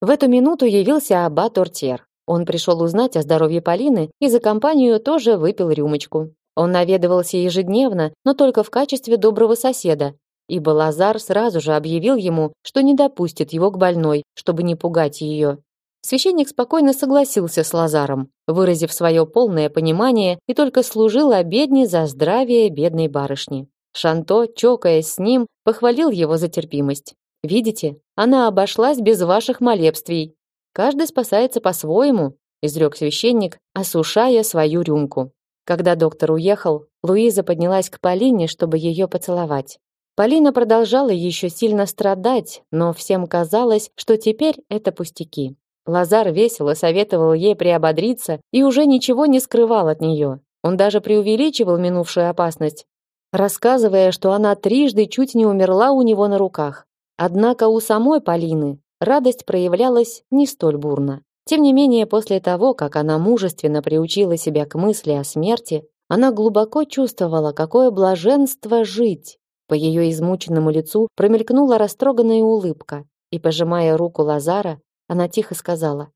В эту минуту явился аббат Ортер. Он пришел узнать о здоровье Полины и за компанию тоже выпил рюмочку. Он наведывался ежедневно, но только в качестве доброго соседа, ибо Лазар сразу же объявил ему, что не допустит его к больной, чтобы не пугать ее. Священник спокойно согласился с Лазаром, выразив свое полное понимание и только служил обедне за здравие бедной барышни. Шанто, чокаясь с ним, похвалил его за терпимость. «Видите, она обошлась без ваших молебствий. Каждый спасается по-своему», изрек священник, осушая свою рюмку. Когда доктор уехал, Луиза поднялась к Полине, чтобы ее поцеловать. Полина продолжала еще сильно страдать, но всем казалось, что теперь это пустяки. Лазар весело советовал ей приободриться и уже ничего не скрывал от нее. Он даже преувеличивал минувшую опасность, рассказывая, что она трижды чуть не умерла у него на руках. Однако у самой Полины радость проявлялась не столь бурно. Тем не менее, после того, как она мужественно приучила себя к мысли о смерти, она глубоко чувствовала, какое блаженство жить. По ее измученному лицу промелькнула растроганная улыбка, и, пожимая руку Лазара, она тихо сказала: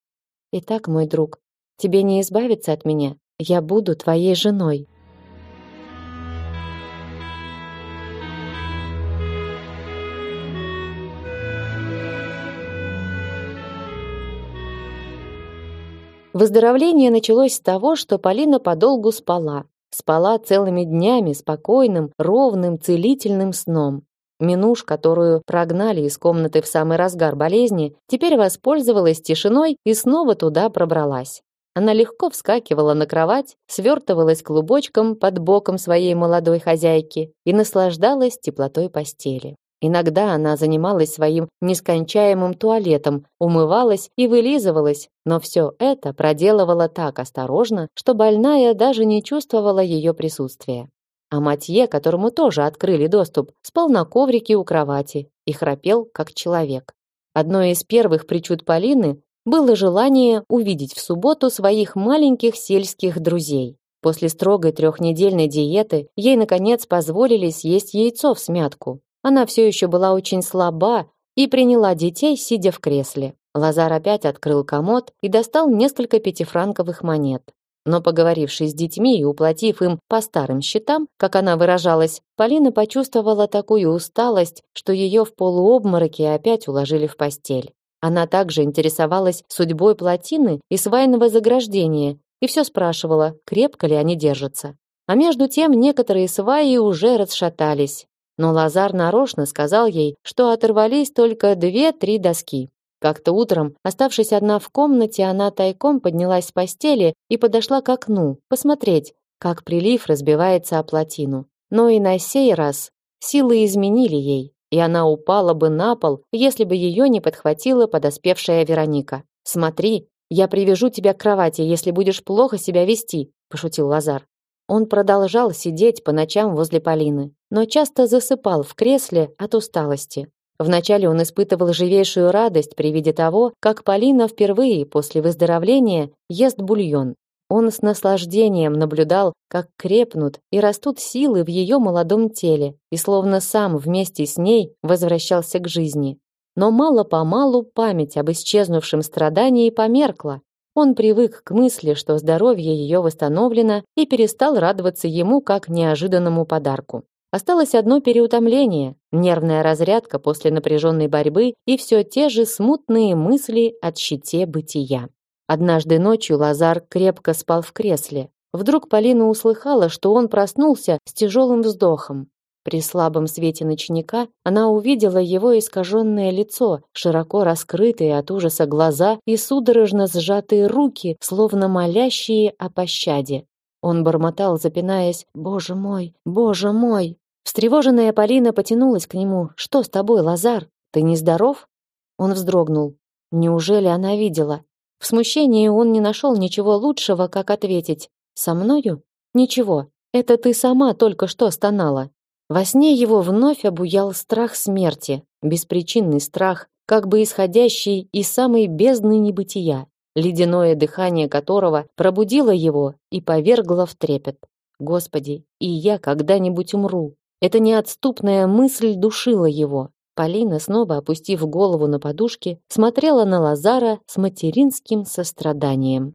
"Итак, мой друг, тебе не избавиться от меня. Я буду твоей женой". Выздоровление началось с того, что Полина подолгу спала. Спала целыми днями спокойным, ровным, целительным сном. Минуш, которую прогнали из комнаты в самый разгар болезни, теперь воспользовалась тишиной и снова туда пробралась. Она легко вскакивала на кровать, свертывалась клубочком под боком своей молодой хозяйки и наслаждалась теплотой постели. Иногда она занималась своим нескончаемым туалетом, умывалась и вылизывалась, но все это проделывала так осторожно, что больная даже не чувствовала ее присутствия. А Матье, которому тоже открыли доступ, спал на коврике у кровати и храпел, как человек. Одной из первых причуд Полины было желание увидеть в субботу своих маленьких сельских друзей. После строгой трехнедельной диеты ей, наконец, позволили съесть яйцо в смятку. Она все еще была очень слаба и приняла детей, сидя в кресле. Лазар опять открыл комод и достал несколько пятифранковых монет. Но поговорившись с детьми и уплатив им по старым счетам, как она выражалась, Полина почувствовала такую усталость, что ее в полуобмороке опять уложили в постель. Она также интересовалась судьбой плотины и свайного заграждения и все спрашивала, крепко ли они держатся. А между тем некоторые сваи уже расшатались. Но Лазар нарочно сказал ей, что оторвались только две-три доски. Как-то утром, оставшись одна в комнате, она тайком поднялась с постели и подошла к окну, посмотреть, как прилив разбивается о плотину. Но и на сей раз силы изменили ей, и она упала бы на пол, если бы ее не подхватила подоспевшая Вероника. «Смотри, я привяжу тебя к кровати, если будешь плохо себя вести», пошутил Лазар. Он продолжал сидеть по ночам возле Полины, но часто засыпал в кресле от усталости. Вначале он испытывал живейшую радость при виде того, как Полина впервые после выздоровления ест бульон. Он с наслаждением наблюдал, как крепнут и растут силы в ее молодом теле, и словно сам вместе с ней возвращался к жизни. Но мало-помалу память об исчезнувшем страдании померкла. Он привык к мысли, что здоровье ее восстановлено, и перестал радоваться ему как неожиданному подарку. Осталось одно переутомление, нервная разрядка после напряженной борьбы и все те же смутные мысли о щите бытия. Однажды ночью Лазар крепко спал в кресле. Вдруг Полина услыхала, что он проснулся с тяжелым вздохом. При слабом свете ночника она увидела его искаженное лицо, широко раскрытые от ужаса глаза и судорожно сжатые руки, словно молящие о пощаде. Он бормотал, запинаясь: "Боже мой, Боже мой!" Встревоженная Полина потянулась к нему. Что с тобой, Лазар? Ты не здоров? Он вздрогнул. Неужели она видела? В смущении он не нашел ничего лучшего, как ответить: "Со мною? Ничего. Это ты сама только что стонала". Во сне его вновь обуял страх смерти, беспричинный страх, как бы исходящий из самой бездны небытия, ледяное дыхание которого пробудило его и повергло в трепет. Господи, и я когда-нибудь умру. Эта неотступная мысль душила его. Полина, снова опустив голову на подушки, смотрела на Лазара с материнским состраданием.